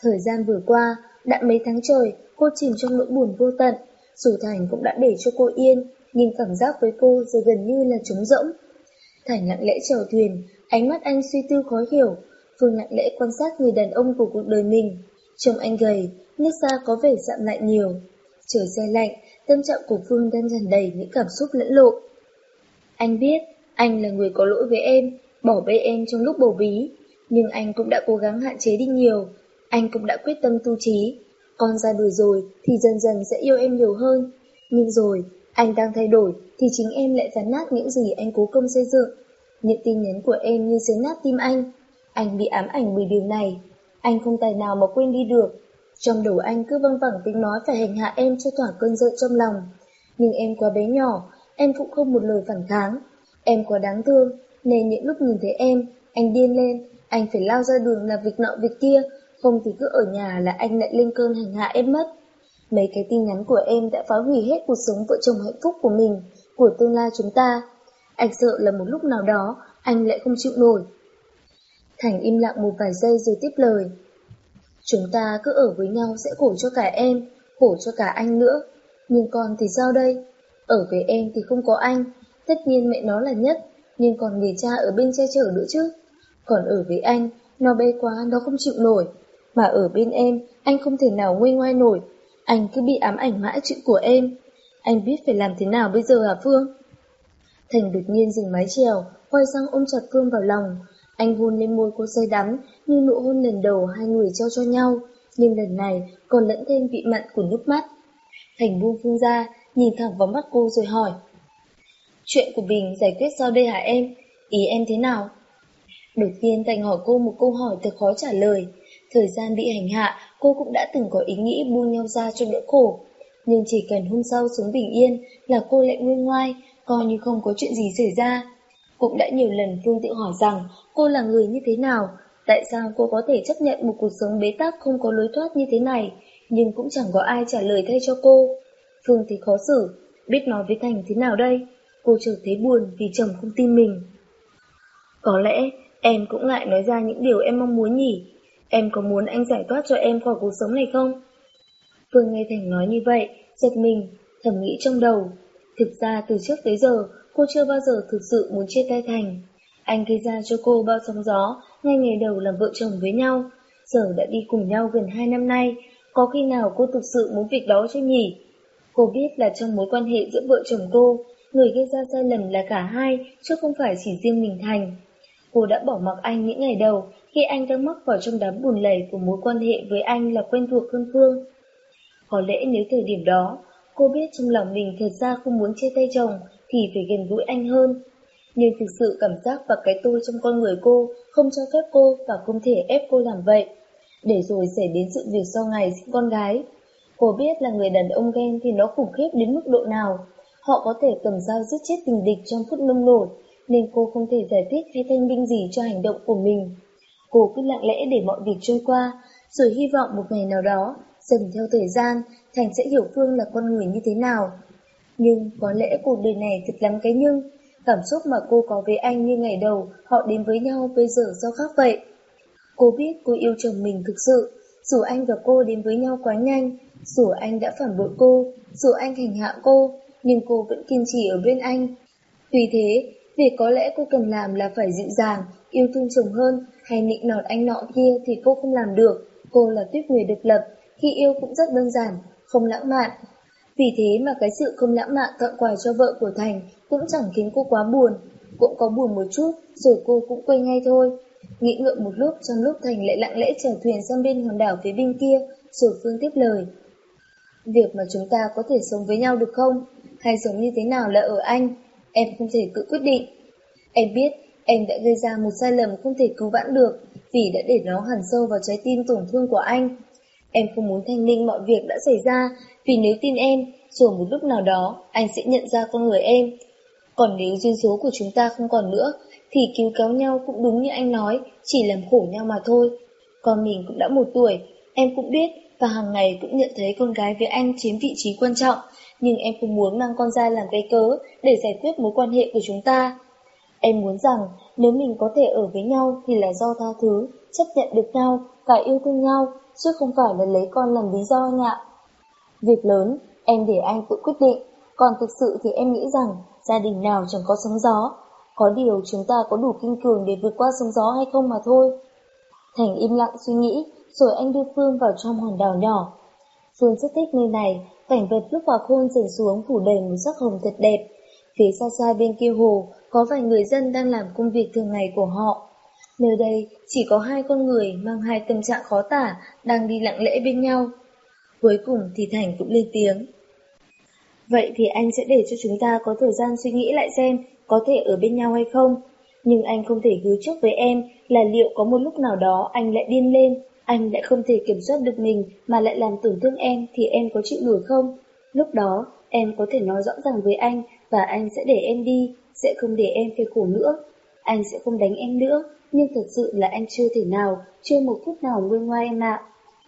Thời gian vừa qua, đã mấy tháng trời, cô chìm trong nỗi buồn vô tận, dù Thành cũng đã để cho cô yên, nhưng cảm giác với cô giờ gần như là trống rỗng. Thành lặng lẽ chèo thuyền, ánh mắt anh suy tư khó hiểu, Phương lặng lẽ quan sát người đàn ông của cuộc đời mình. Trông anh gầy, nước da có vẻ dặm lại nhiều. Trời xe lạnh, tâm trạng của Phương đang dần đầy những cảm xúc lẫn lộn. Anh biết, anh là người có lỗi với em, bỏ bê em trong lúc bầu bí. Nhưng anh cũng đã cố gắng hạn chế đi nhiều. Anh cũng đã quyết tâm tu trí. Con ra đời rồi thì dần dần sẽ yêu em nhiều hơn. Nhưng rồi, anh đang thay đổi thì chính em lại phán nát những gì anh cố công xây dựng. Những tin nhắn của em như xé nát tim anh. Anh bị ám ảnh bởi điều này. Anh không tài nào mà quên đi được. Trong đầu anh cứ văng vẳng tiếng nói phải hành hạ em cho thỏa cơn giận trong lòng. Nhưng em quá bé nhỏ, em cũng không một lời phản kháng. Em quá đáng thương, nên những lúc nhìn thấy em, anh điên lên, anh phải lao ra đường làm việc nọ việc kia, không thì cứ ở nhà là anh lại lên cơn hành hạ em mất. Mấy cái tin nhắn của em đã phá hủy hết cuộc sống vợ chồng hạnh phúc của mình, của tương lai chúng ta. Anh sợ là một lúc nào đó, anh lại không chịu nổi, Thành im lặng một vài giây rồi tiếp lời. Chúng ta cứ ở với nhau sẽ khổ cho cả em, khổ cho cả anh nữa. Nhưng con thì sao đây? Ở với em thì không có anh, tất nhiên mẹ nó là nhất, nhưng còn người cha ở bên che chở nữa chứ. Còn ở với anh, nó bê quá, nó không chịu nổi. Mà ở bên em, anh không thể nào nguôi ngoai nổi. Anh cứ bị ám ảnh mãi chuyện của em. Anh biết phải làm thế nào bây giờ hả Phương? Thành đột nhiên dừng mái chèo, quay sang ôm chặt Phương vào lòng. Anh hôn lên môi cô say đắm, như nụ hôn lần đầu hai người trao cho nhau, nhưng lần này còn lẫn thêm vị mặn của nước mắt. Thành buông Phương ra, nhìn thẳng vào mắt cô rồi hỏi. Chuyện của Bình giải quyết sao đây hả em? Ý em thế nào? Đầu tiên Thành hỏi cô một câu hỏi thật khó trả lời. Thời gian bị hành hạ, cô cũng đã từng có ý nghĩ buông nhau ra cho đỡ khổ. Nhưng chỉ cần hôm sau sống bình yên là cô lại nguyên ngoai, coi như không có chuyện gì xảy ra. Cũng đã nhiều lần Phương tự hỏi rằng cô là người như thế nào, tại sao cô có thể chấp nhận một cuộc sống bế tắc không có lối thoát như thế này, nhưng cũng chẳng có ai trả lời thay cho cô. Phương thì khó xử, biết nói với Thành thế nào đây? Cô trở thấy buồn vì chồng không tin mình. Có lẽ em cũng lại nói ra những điều em mong muốn nhỉ? Em có muốn anh giải thoát cho em khỏi cuộc sống này không? Phương nghe Thành nói như vậy, giật mình, thầm nghĩ trong đầu. Thực ra từ trước tới giờ, cô chưa bao giờ thực sự muốn chia tay Thành. Anh gây ra cho cô bao sóng gió, ngay ngày đầu làm vợ chồng với nhau. Giờ đã đi cùng nhau gần hai năm nay, có khi nào cô thực sự muốn việc đó chứ nhỉ? Cô biết là trong mối quan hệ giữa vợ chồng cô, người gây ra sai lầm là cả hai, chứ không phải chỉ riêng mình Thành. Cô đã bỏ mặc anh những ngày đầu, khi anh đang mắc vào trong đám bùn lầy của mối quan hệ với anh là quen thuộc hơn Phương. Có lẽ nếu thời điểm đó, cô biết trong lòng mình thật ra không muốn chia tay chồng, thì phải gần gũi anh hơn. Nhưng thực sự cảm giác và cái tôi trong con người cô không cho phép cô và không thể ép cô làm vậy. Để rồi xảy đến sự việc sau ngày sinh con gái. Cô biết là người đàn ông ghen thì nó khủng khiếp đến mức độ nào. Họ có thể cầm dao giết chết tình địch trong phút nông nổi, nên cô không thể giải thích hay thanh minh gì cho hành động của mình. Cô cứ lặng lẽ để mọi việc trôi qua, rồi hy vọng một ngày nào đó, dần theo thời gian, Thành sẽ hiểu Phương là con người như thế nào. Nhưng có lẽ cuộc đời này thật lắm cái nhưng, cảm xúc mà cô có với anh như ngày đầu họ đến với nhau bây giờ do khác vậy. Cô biết cô yêu chồng mình thực sự, dù anh và cô đến với nhau quá nhanh, dù anh đã phản bội cô, dù anh hành hạ cô, nhưng cô vẫn kiên trì ở bên anh. Tuy thế, việc có lẽ cô cần làm là phải dịu dàng, yêu thương chồng hơn, hay nịnh nọt anh nọ kia thì cô không làm được. Cô là tuyết người độc lập, khi yêu cũng rất đơn giản, không lãng mạn. Vì thế mà cái sự không lãng mạn tặng quà cho vợ của Thành cũng chẳng khiến cô quá buồn. Cũng có buồn một chút, rồi cô cũng quên ngay thôi. Nghĩ ngợi một lúc trong lúc Thành lại lặng lẽ chèo thuyền sang bên hòn đảo phía bên kia, rồi Phương tiếp lời. Việc mà chúng ta có thể sống với nhau được không? Hay sống như thế nào là ở anh? Em không thể tự quyết định. Em biết em đã gây ra một sai lầm không thể cứu vãn được vì đã để nó hằn sâu vào trái tim tổn thương của anh. Em không muốn thanh minh mọi việc đã xảy ra vì nếu tin em, rồi một lúc nào đó anh sẽ nhận ra con người em. Còn nếu duyên số của chúng ta không còn nữa thì cứu kéo nhau cũng đúng như anh nói, chỉ làm khổ nhau mà thôi. Con mình cũng đã một tuổi, em cũng biết và hàng ngày cũng nhận thấy con gái với anh chiếm vị trí quan trọng, nhưng em không muốn mang con ra làm cái cớ để giải quyết mối quan hệ của chúng ta. Em muốn rằng nếu mình có thể ở với nhau thì là do tha thứ, chấp nhận được nhau, cả yêu thương nhau, chứ không phải là lấy con làm lý do anh ạ. Việc lớn, em để anh tự quyết định, còn thực sự thì em nghĩ rằng gia đình nào chẳng có sóng gió, có điều chúng ta có đủ kinh cường để vượt qua sóng gió hay không mà thôi. Thành im lặng suy nghĩ, rồi anh đưa Phương vào trong hòn đảo nhỏ. Phương rất thích nơi này, cảnh vật lúc hòa khôn dần xuống phủ đầy một sắc hồng thật đẹp. Phía xa xa bên kia hồ, có vài người dân đang làm công việc thường ngày của họ. Nơi đây chỉ có hai con người mang hai tâm trạng khó tả đang đi lặng lẽ bên nhau. Cuối cùng thì Thành cũng lên tiếng. Vậy thì anh sẽ để cho chúng ta có thời gian suy nghĩ lại xem có thể ở bên nhau hay không. Nhưng anh không thể hứa trước với em là liệu có một lúc nào đó anh lại điên lên, anh lại không thể kiểm soát được mình mà lại làm tổn thương em thì em có chịu nổi không? Lúc đó em có thể nói rõ ràng với anh và anh sẽ để em đi, sẽ không để em phải khổ nữa. Anh sẽ không đánh em nữa, nhưng thật sự là anh chưa thể nào, chưa một phút nào nguôi ngoai em ạ.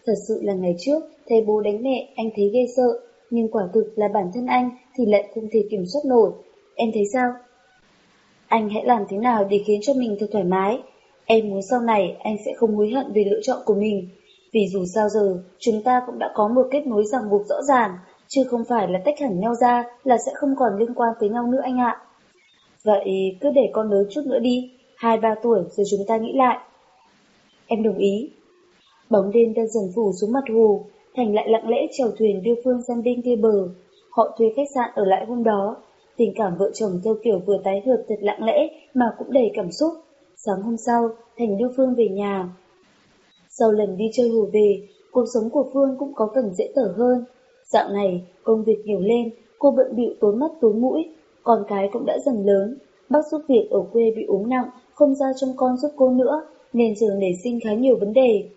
Thật sự là ngày trước, thấy bố đánh mẹ, anh thấy ghê sợ, nhưng quả thực là bản thân anh thì lại không thể kiểm soát nổi. Em thấy sao? Anh hãy làm thế nào để khiến cho mình thật thoải mái. Em muốn sau này anh sẽ không hối hận về lựa chọn của mình. Vì dù sao giờ, chúng ta cũng đã có một kết nối ràng buộc rõ ràng, chứ không phải là tách hẳn nhau ra là sẽ không còn liên quan tới nhau nữa anh ạ. Vậy cứ để con lớn chút nữa đi, hai ba tuổi rồi chúng ta nghĩ lại. Em đồng ý. Bóng đêm đang dần phủ xuống mặt hồ, Thành lại lặng lẽ chèo thuyền đưa Phương sang bên kia bờ. Họ thuê khách sạn ở lại hôm đó. Tình cảm vợ chồng theo kiểu vừa tái hợp thật lặng lẽ mà cũng đầy cảm xúc. Sáng hôm sau, Thành đưa Phương về nhà. Sau lần đi chơi hồ về, cuộc sống của Phương cũng có phần dễ thở hơn. Dạo này, công việc nhiều lên, cô bận bịu tối mắt tối mũi, con cái cũng đã dần lớn. Bác giúp việc ở quê bị ốm nặng, không ra trông con giúp cô nữa, nên giờ nảy sinh khá nhiều vấn đề.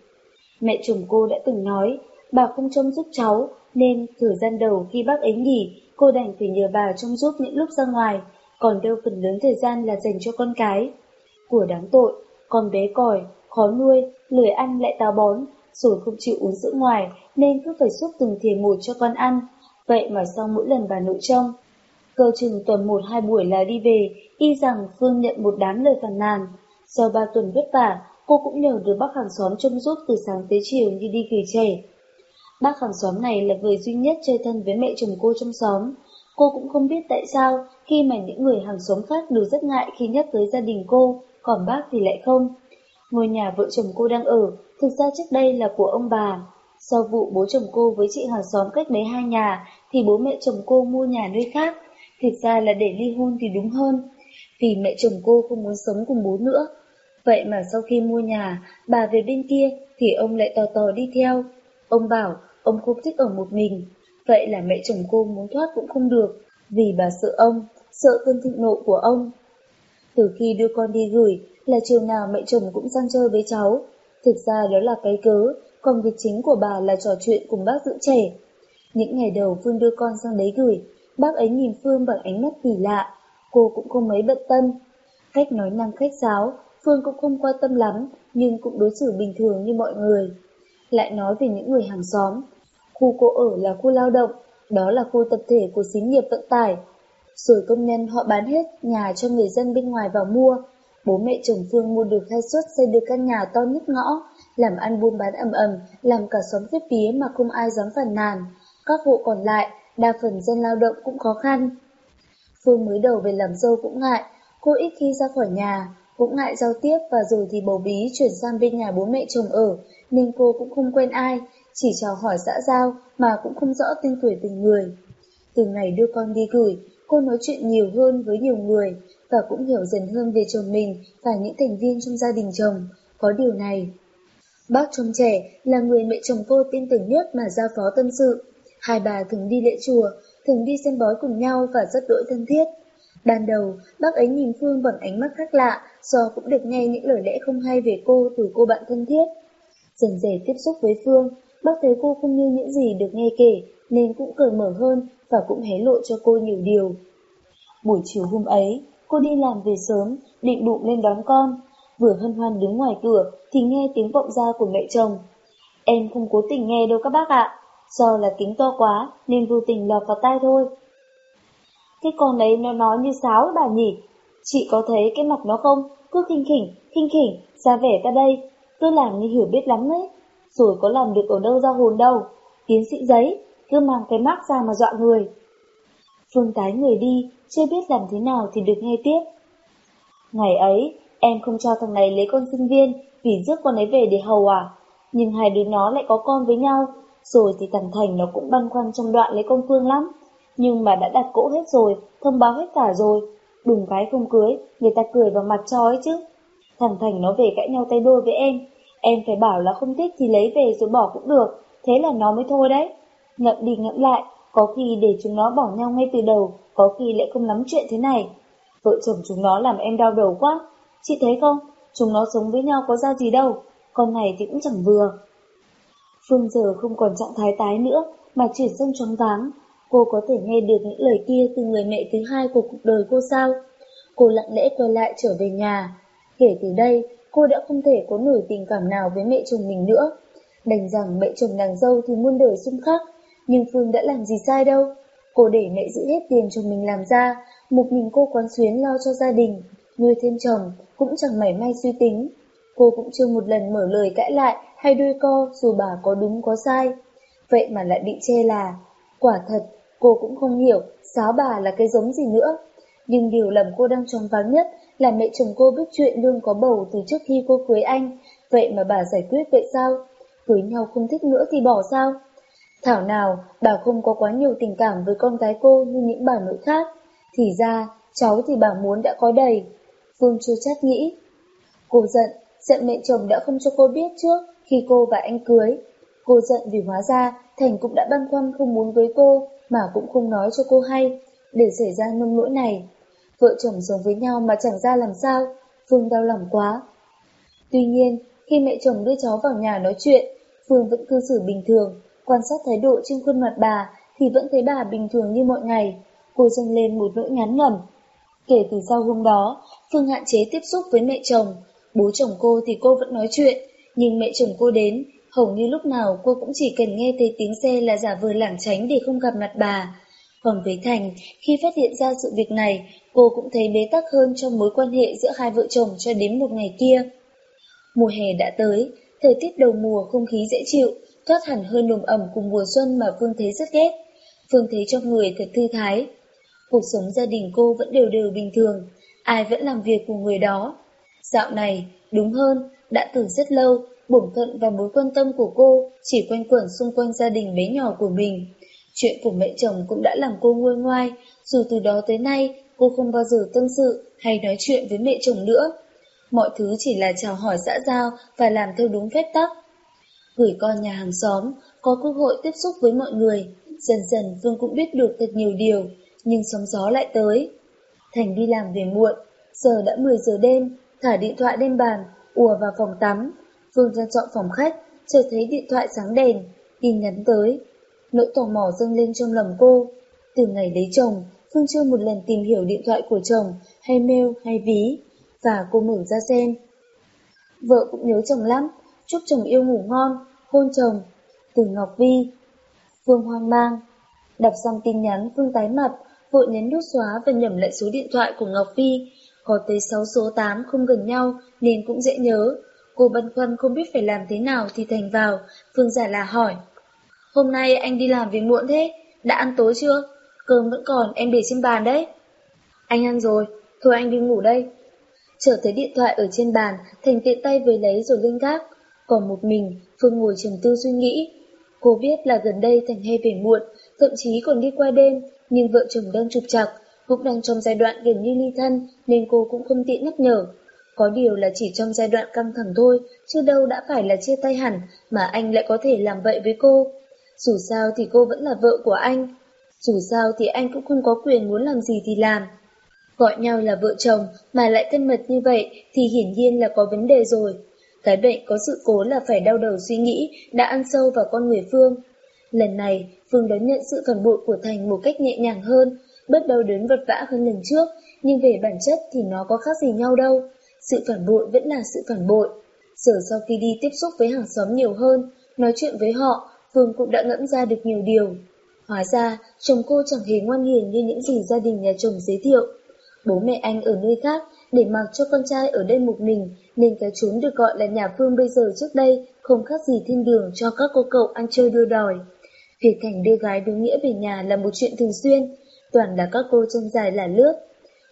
Mẹ chồng cô đã từng nói, bà không trông giúp cháu, nên thời gian đầu khi bác ấy nghỉ, cô đành phải nhờ bà trông giúp những lúc ra ngoài, còn đâu phần lớn thời gian là dành cho con cái. Của đáng tội, con bé còi, khó nuôi, lười ăn lại táo bón, rồi không chịu uống sữa ngoài nên cứ phải xúc từng thìa một cho con ăn. Vậy mà sau mỗi lần bà nội trông, cơ chừng tuần một hai buổi là đi về, y rằng Phương nhận một đám lời phàn nàn. Sau ba tuần vất vả, cô cũng nhờ được bác hàng xóm trông giúp từ sáng tới chiều như đi gửi trẻ. Bác hàng xóm này là người duy nhất chơi thân với mẹ chồng cô trong xóm. Cô cũng không biết tại sao khi mà những người hàng xóm khác đều rất ngại khi nhắc tới gia đình cô, còn bác thì lại không. Ngôi nhà vợ chồng cô đang ở, thực ra trước đây là của ông bà. Sau vụ bố chồng cô với chị hàng xóm cách đấy hai nhà, thì bố mẹ chồng cô mua nhà nơi khác. Thực ra là để ly hôn thì đúng hơn, vì mẹ chồng cô không muốn sống cùng bố nữa. Vậy mà sau khi mua nhà, bà về bên kia thì ông lại tò tò đi theo. Ông bảo ông không thích ở một mình, vậy là mẹ chồng cô muốn thoát cũng không được, vì bà sợ ông, sợ cơn thịnh nộ của ông. Từ khi đưa con đi gửi, là chiều nào mẹ chồng cũng sang chơi với cháu. Thực ra đó là cái cớ, còn việc chính của bà là trò chuyện cùng bác giữ trẻ. Những ngày đầu Phương đưa con sang đấy gửi, bác ấy nhìn Phương bằng ánh mắt kỳ lạ, cô cũng không mấy bận tâm. Cách nói năng khách sáo, Phương cũng không quan tâm lắm, nhưng cũng đối xử bình thường như mọi người. Lại nói về những người hàng xóm, khu cô ở là khu lao động, đó là khu tập thể của xí nghiệp vận tải. Rồi công nhân họ bán hết nhà cho người dân bên ngoài vào mua, Bố mẹ chồng Phương mua được hai suất xây được căn nhà to nhất ngõ, làm ăn buôn bán ầm ầm, làm cả xóm phết pía mà không ai dám phản nàn. Các hộ còn lại, đa phần dân lao động cũng khó khăn. Phương mới đầu về làm dâu cũng ngại, cô ít khi ra khỏi nhà, cũng ngại giao tiếp và rồi thì bầu bí chuyển sang bên nhà bố mẹ chồng ở, nên cô cũng không quen ai, chỉ chào hỏi xã giao mà cũng không rõ tên tuổi từng người. Từ ngày đưa con đi gửi, cô nói chuyện nhiều hơn với nhiều người, và cũng hiểu dần hơn về chồng mình và những thành viên trong gia đình chồng. Có điều này. Bác chồng trẻ là người mẹ chồng cô tin tưởng nhất mà giao phó tâm sự. Hai bà thường đi lễ chùa, thường đi xem bói cùng nhau và rất đỗi thân thiết. Ban đầu, bác ấy nhìn Phương bằng ánh mắt khác lạ, do cũng được nghe những lời lẽ không hay về cô từ cô bạn thân thiết. Dần dần tiếp xúc với Phương, bác thấy cô không như những gì được nghe kể, nên cũng cởi mở hơn và cũng hé lộ cho cô nhiều điều. Buổi chiều hôm ấy, Cô đi làm về sớm, định đụng lên đón con. Vừa hân hoan đứng ngoài cửa thì nghe tiếng vọng ra của mẹ chồng. Em không cố tình nghe đâu các bác ạ, do là kính to quá nên vô tình lọt vào tai thôi. Cái con đấy nó nói như sáo bà nhỉ, chị có thấy cái mặt nó không, cứ khinh khỉnh, khinh khỉnh, ra vẻ ta đây, cứ làm như hiểu biết lắm đấy, rồi có làm được ở đâu ra hồn đâu, tiến sĩ giấy, cứ mang cái mắc ra mà dọa người. Phương tái người đi, chưa biết làm thế nào thì được nghe tiếp. Ngày ấy, em không cho thằng này lấy con sinh viên vì rước con ấy về để hầu à. Nhưng hai đứa nó lại có con với nhau, rồi thì thằng Thành nó cũng băn khoăn trong đoạn lấy con Phương lắm. Nhưng mà đã đặt cỗ hết rồi, thông báo hết cả rồi. Đùng cái không cưới, người ta cười vào mặt cho ấy chứ. Thằng Thành nó về cãi nhau tay đôi với em. Em phải bảo là không thích thì lấy về rồi bỏ cũng được. Thế là nó mới thôi đấy. Ngậm đi ngậm lại, có khi để chúng nó bỏ nhau ngay từ đầu, có khi lại không lắm chuyện thế này. Vợ chồng chúng nó làm em đau đầu quá. Chị thấy không, chúng nó sống với nhau có ra gì đâu, con này thì cũng chẳng vừa. Phương giờ không còn trạng thái tái nữa, mà chuyển sang chóng váng. Cô có thể nghe được những lời kia từ người mẹ thứ hai của cuộc đời cô sao? Cô lặng lẽ quay lại trở về nhà. Kể từ đây, cô đã không thể có nổi tình cảm nào với mẹ chồng mình nữa. Đành rằng mẹ chồng nàng dâu thì muôn đời xung khắc, nhưng Phương đã làm gì sai đâu. Cô để mẹ giữ hết tiền chồng mình làm ra, một mình cô quán xuyến lo cho gia đình, nuôi thêm chồng, cũng chẳng mảy may suy tính. Cô cũng chưa một lần mở lời cãi lại hay đuôi co dù bà có đúng có sai. Vậy mà lại bị chê là, quả thật, cô cũng không hiểu sáo bà là cái giống gì nữa. Nhưng điều làm cô đang tròn váng nhất là mẹ chồng cô biết chuyện Lương có bầu từ trước khi cô cưới anh, vậy mà bà giải quyết vậy sao? Cưới nhau không thích nữa thì bỏ sao? Thảo nào, bà không có quá nhiều tình cảm với con gái cô như những bà nội khác. Thì ra, cháu thì bà muốn đã có đầy. Phương chưa chắc nghĩ. Cô giận, giận mẹ chồng đã không cho cô biết trước khi cô và anh cưới. Cô giận vì hóa ra Thành cũng đã băn khoăn không muốn với cô mà cũng không nói cho cô hay để xảy ra nông nỗi này. Vợ chồng sống với nhau mà chẳng ra làm sao, Phương đau lòng quá. Tuy nhiên, khi mẹ chồng đưa cháu vào nhà nói chuyện, Phương vẫn cư xử bình thường, quan sát thái độ trên khuôn mặt bà thì vẫn thấy bà bình thường như mọi ngày. Cô dâng lên một nỗi ngắn ngẩm. Kể từ sau hôm đó, Phương hạn chế tiếp xúc với mẹ chồng. Bố chồng cô thì cô vẫn nói chuyện, nhưng mẹ chồng cô đến, hầu như lúc nào cô cũng chỉ cần nghe thấy tiếng xe là giả vờ lảng tránh để không gặp mặt bà. Còn với Thành, khi phát hiện ra sự việc này, cô cũng thấy bế tắc hơn trong mối quan hệ giữa hai vợ chồng cho đến một ngày kia. Mùa hè đã tới, thời tiết đầu mùa không khí dễ chịu, thoát hẳn hơi nồm ẩm cùng mùa xuân mà Phương thấy rất ghét. Phương thấy trong người thật thư thái. Cuộc sống gia đình cô vẫn đều đều bình thường, ai vẫn làm việc của người đó. Dạo này, đúng hơn, đã từ rất lâu, bổn phận và mối quan tâm của cô chỉ quanh quẩn xung quanh gia đình bé nhỏ của mình. Chuyện của mẹ chồng cũng đã làm cô nguôi ngoai, dù từ đó tới nay cô không bao giờ tâm sự hay nói chuyện với mẹ chồng nữa. Mọi thứ chỉ là chào hỏi xã giao và làm theo đúng phép tắc. Gửi con nhà hàng xóm, có cơ hội tiếp xúc với mọi người, dần dần Phương cũng biết được thật nhiều điều, nhưng sóng gió lại tới. Thành đi làm về muộn, giờ đã 10 giờ đêm, thả điện thoại lên bàn, ùa vào phòng tắm. Phương ra chọn phòng khách, chợt thấy điện thoại sáng đèn, tin nhắn tới. Nỗi tò mò dâng lên trong lòng cô. Từ ngày lấy chồng, Phương chưa một lần tìm hiểu điện thoại của chồng, hay mail, hay ví, và cô mở ra xem. Vợ cũng nhớ chồng lắm, chúc chồng yêu ngủ ngon, hôn chồng. Từ Ngọc Vi. Phương hoang mang. Đọc xong tin nhắn, Phương tái mặt, vội nhấn nút xóa và nhẩm lại số điện thoại của Ngọc Vi. Có tới 6 số 8 không gần nhau nên cũng dễ nhớ. Cô băn khoăn không biết phải làm thế nào thì Thành vào, Phương giả là hỏi. Hôm nay anh đi làm về muộn thế, đã ăn tối chưa? Cơm vẫn còn, em để trên bàn đấy. Anh ăn rồi, thôi anh đi ngủ đây. Trở thấy điện thoại ở trên bàn, Thành tiện tay về lấy rồi lên gác. Còn một mình, Phương ngồi trầm tư suy nghĩ. Cô biết là gần đây Thành hay về muộn, thậm chí còn đi qua đêm, nhưng vợ chồng đang trục chặt, cũng đang trong giai đoạn gần như ly thân nên cô cũng không tiện nhắc nhở. Có điều là chỉ trong giai đoạn căng thẳng thôi, chứ đâu đã phải là chia tay hẳn mà anh lại có thể làm vậy với cô. Dù sao thì cô vẫn là vợ của anh. Dù sao thì anh cũng không có quyền muốn làm gì thì làm. Gọi nhau là vợ chồng mà lại thân mật như vậy thì hiển nhiên là có vấn đề rồi. Cái bệnh có sự cố là phải đau đầu suy nghĩ đã ăn sâu vào con người Phương. Lần này, Phương đón nhận sự phản bội của Thành một cách nhẹ nhàng hơn, bớt đau đớn vật vã hơn lần trước, nhưng về bản chất thì nó có khác gì nhau đâu. Sự phản bội vẫn là sự phản bội. Giờ sau khi đi tiếp xúc với hàng xóm nhiều hơn, nói chuyện với họ, Phương cũng đã ngẫm ra được nhiều điều. Hóa ra, chồng cô chẳng hề ngoan hiền như những gì gia đình nhà chồng giới thiệu. Bố mẹ anh ở nơi khác, để mặc cho con trai ở đây một mình, nên cái chốn được gọi là nhà Phương bây giờ trước đây không khác gì thiên đường cho các cô cậu ăn chơi đua đòi. Việc Thành đưa gái đúng nghĩa về nhà là một chuyện thường xuyên, toàn là các cô chân dài là lướt.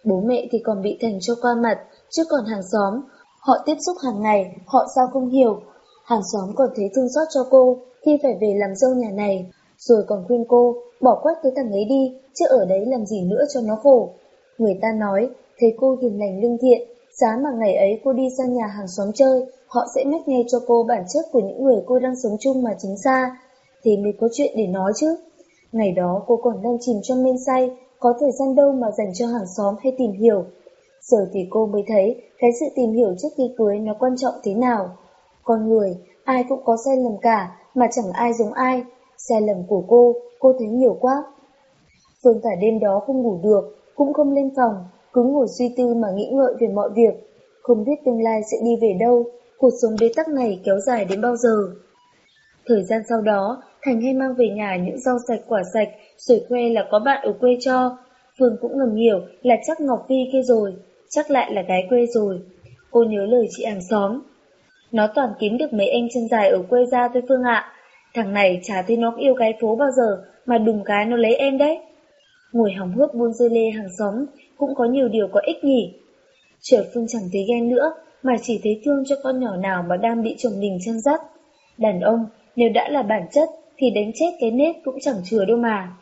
Bố mẹ thì còn bị Thành cho qua mặt, chứ còn hàng xóm, họ tiếp xúc hàng ngày, họ sao không hiểu. Hàng xóm còn thấy thương xót cho cô khi phải về làm dâu nhà này, rồi còn khuyên cô bỏ quách cái thằng ấy đi, chứ ở đấy làm gì nữa cho nó khổ. Người ta nói, thấy cô hiền lành lương thiện, giá mà ngày ấy cô đi sang nhà hàng xóm chơi, họ sẽ mách ngay cho cô bản chất của những người cô đang sống chung mà chính xa, thì mới có chuyện để nói chứ. Ngày đó cô còn đang chìm trong men say, có thời gian đâu mà dành cho hàng xóm hay tìm hiểu. Giờ thì cô mới thấy cái sự tìm hiểu trước khi cưới nó quan trọng thế nào. Con người, ai cũng có sai lầm cả, mà chẳng ai giống ai. Sai lầm của cô, cô thấy nhiều quá. Phương cả đêm đó không ngủ được, cũng không lên phòng, cứ ngồi suy tư mà nghĩ ngợi về mọi việc. Không biết tương lai sẽ đi về đâu, cuộc sống bế tắc này kéo dài đến bao giờ. Thời gian sau đó, Thành hay mang về nhà những rau sạch quả sạch, rồi khoe là có bạn ở quê cho. Phương cũng ngầm hiểu là chắc Ngọc Vi kia rồi, chắc lại là gái quê rồi. Cô nhớ lời chị hàng xóm. Nó toàn kiếm được mấy anh chân dài ở quê ra thôi Phương ạ. Thằng này chả thấy nó yêu gái phố bao giờ, mà đùng cái nó lấy em đấy. Ngồi hóng hước buôn dưa lê hàng xóm, cũng có nhiều điều có ích nhỉ. Trở Phương chẳng thấy ghen nữa, mà chỉ thấy thương cho con nhỏ nào mà đang bị chồng đình chăn dắt. Đàn ông, nếu đã là bản chất, thì đánh chết cái nết cũng chẳng chừa đâu mà.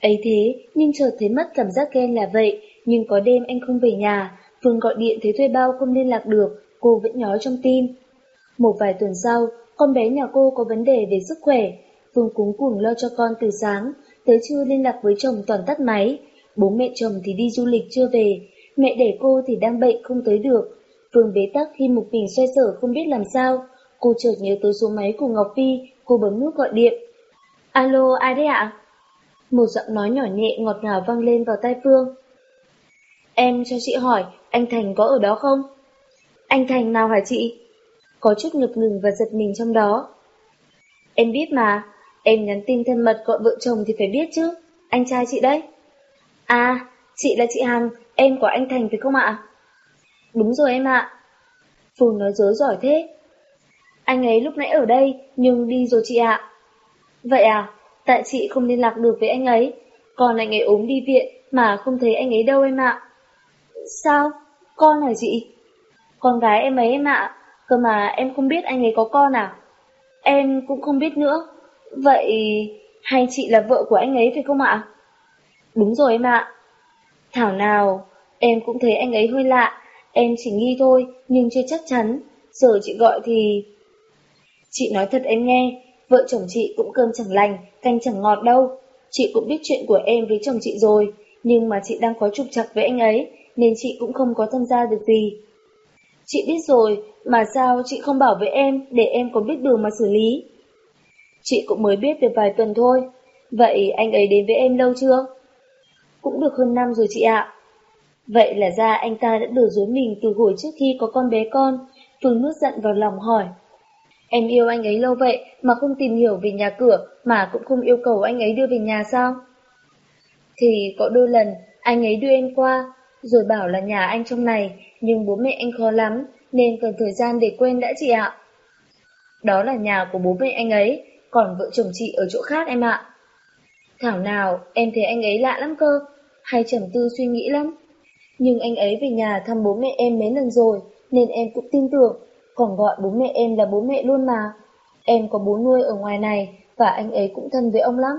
Ấy thế, nhưng chợt thấy mất cảm giác ghen là vậy, nhưng có đêm anh không về nhà, Phương gọi điện thấy thuê bao không liên lạc được, cô vẫn nhói trong tim. Một vài tuần sau, con bé nhà cô có vấn đề về sức khỏe, Phương cúng cuồng lo cho con từ sáng, tới trưa liên lạc với chồng toàn tắt máy, bố mẹ chồng thì đi du lịch chưa về, mẹ đẻ cô thì đang bệnh không tới được. Phương bế tắc khi một mình xoay sở không biết làm sao, cô chợt nhớ tới số máy của Ngọc Phi, cô bấm nút gọi điện. Alo, ai đấy ạ? Một giọng nói nhỏ nhẹ ngọt ngào vang lên vào tai Phương. Em cho chị hỏi, anh Thành có ở đó không? Anh Thành nào hả chị? Có chút ngực ngừng và giật mình trong đó. Em biết mà, em nhắn tin thân mật gọi vợ chồng thì phải biết chứ, anh trai chị đấy. À, chị là chị Hằng, em của anh Thành phải không ạ? Đúng rồi em ạ. Phù nói dối giỏi thế. Anh ấy lúc nãy ở đây, nhưng đi rồi chị ạ. Vậy à, tại chị không liên lạc được với anh ấy, còn anh ấy ốm đi viện mà không thấy anh ấy đâu em ạ. Sao? Con hả chị? Con gái em ấy em ạ, cơ mà em không biết anh ấy có con à? Em cũng không biết nữa. Vậy hay chị là vợ của anh ấy phải không ạ? Đúng rồi em ạ. Thảo nào, em cũng thấy anh ấy hơi lạ, em chỉ nghi thôi, nhưng chưa chắc chắn. Giờ chị gọi thì... Chị nói thật em nghe, vợ chồng chị cũng cơm chẳng lành, canh chẳng ngọt đâu. Chị cũng biết chuyện của em với chồng chị rồi, nhưng mà chị đang có trục trặc với anh ấy, nên chị cũng không có tham gia được gì. Chị biết rồi, mà sao chị không bảo với em để em có biết đường mà xử lý? Chị cũng mới biết được vài tuần thôi. Vậy anh ấy đến với em lâu chưa? Cũng được hơn năm rồi chị ạ. Vậy là ra anh ta đã lừa dối mình từ hồi trước khi có con bé con. Phương nuốt giận vào lòng hỏi. Em yêu anh ấy lâu vậy mà không tìm hiểu về nhà cửa mà cũng không yêu cầu anh ấy đưa về nhà sao? Thì có đôi lần anh ấy đưa em qua, rồi bảo là nhà anh trong này, nhưng bố mẹ anh khó lắm, nên cần thời gian để quên đã chị ạ. Đó là nhà của bố mẹ anh ấy, còn vợ chồng chị ở chỗ khác em ạ. Thảo nào, em thấy anh ấy lạ lắm cơ, hay trầm tư suy nghĩ lắm. Nhưng anh ấy về nhà thăm bố mẹ em mấy lần rồi, nên em cũng tin tưởng, còn gọi bố mẹ em là bố mẹ luôn mà. Em có bố nuôi ở ngoài này, và anh ấy cũng thân với ông lắm.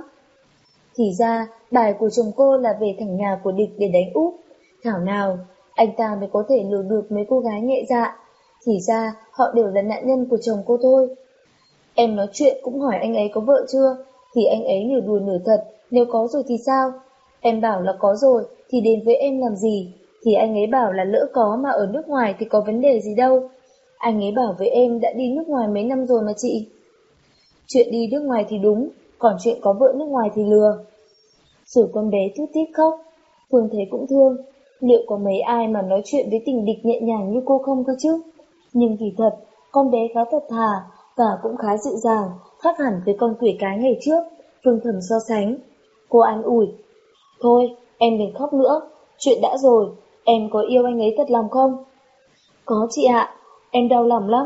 Thì ra, bài của chồng cô là về thẳng nhà của địch để đánh úp. Thảo nào, anh ta mới có thể lừa được mấy cô gái nhẹ dạ. Thì ra, họ đều là nạn nhân của chồng cô thôi. Em nói chuyện cũng hỏi anh ấy có vợ chưa, thì anh ấy nửa đùa nửa thật, nếu có rồi thì sao? Em bảo là có rồi, thì đến với em làm gì? Thì anh ấy bảo là lỡ có mà ở nước ngoài thì có vấn đề gì đâu. Anh ấy bảo với em đã đi nước ngoài mấy năm rồi mà chị. Chuyện đi nước ngoài thì đúng, còn chuyện có vợ nước ngoài thì lừa. Rồi con bé thút thít khóc, Phương thấy cũng thương, liệu có mấy ai mà nói chuyện với tình địch nhẹ nhàng như cô không cơ chứ? Nhưng kỳ thật, con bé khá thật thà và cũng khá dịu dàng, khác hẳn với con quỷ cái ngày trước, Phương thẩm so sánh. Cô an ủi, thôi, em đừng khóc nữa, chuyện đã rồi, em có yêu anh ấy thật lòng không? Có chị ạ, em đau lòng lắm,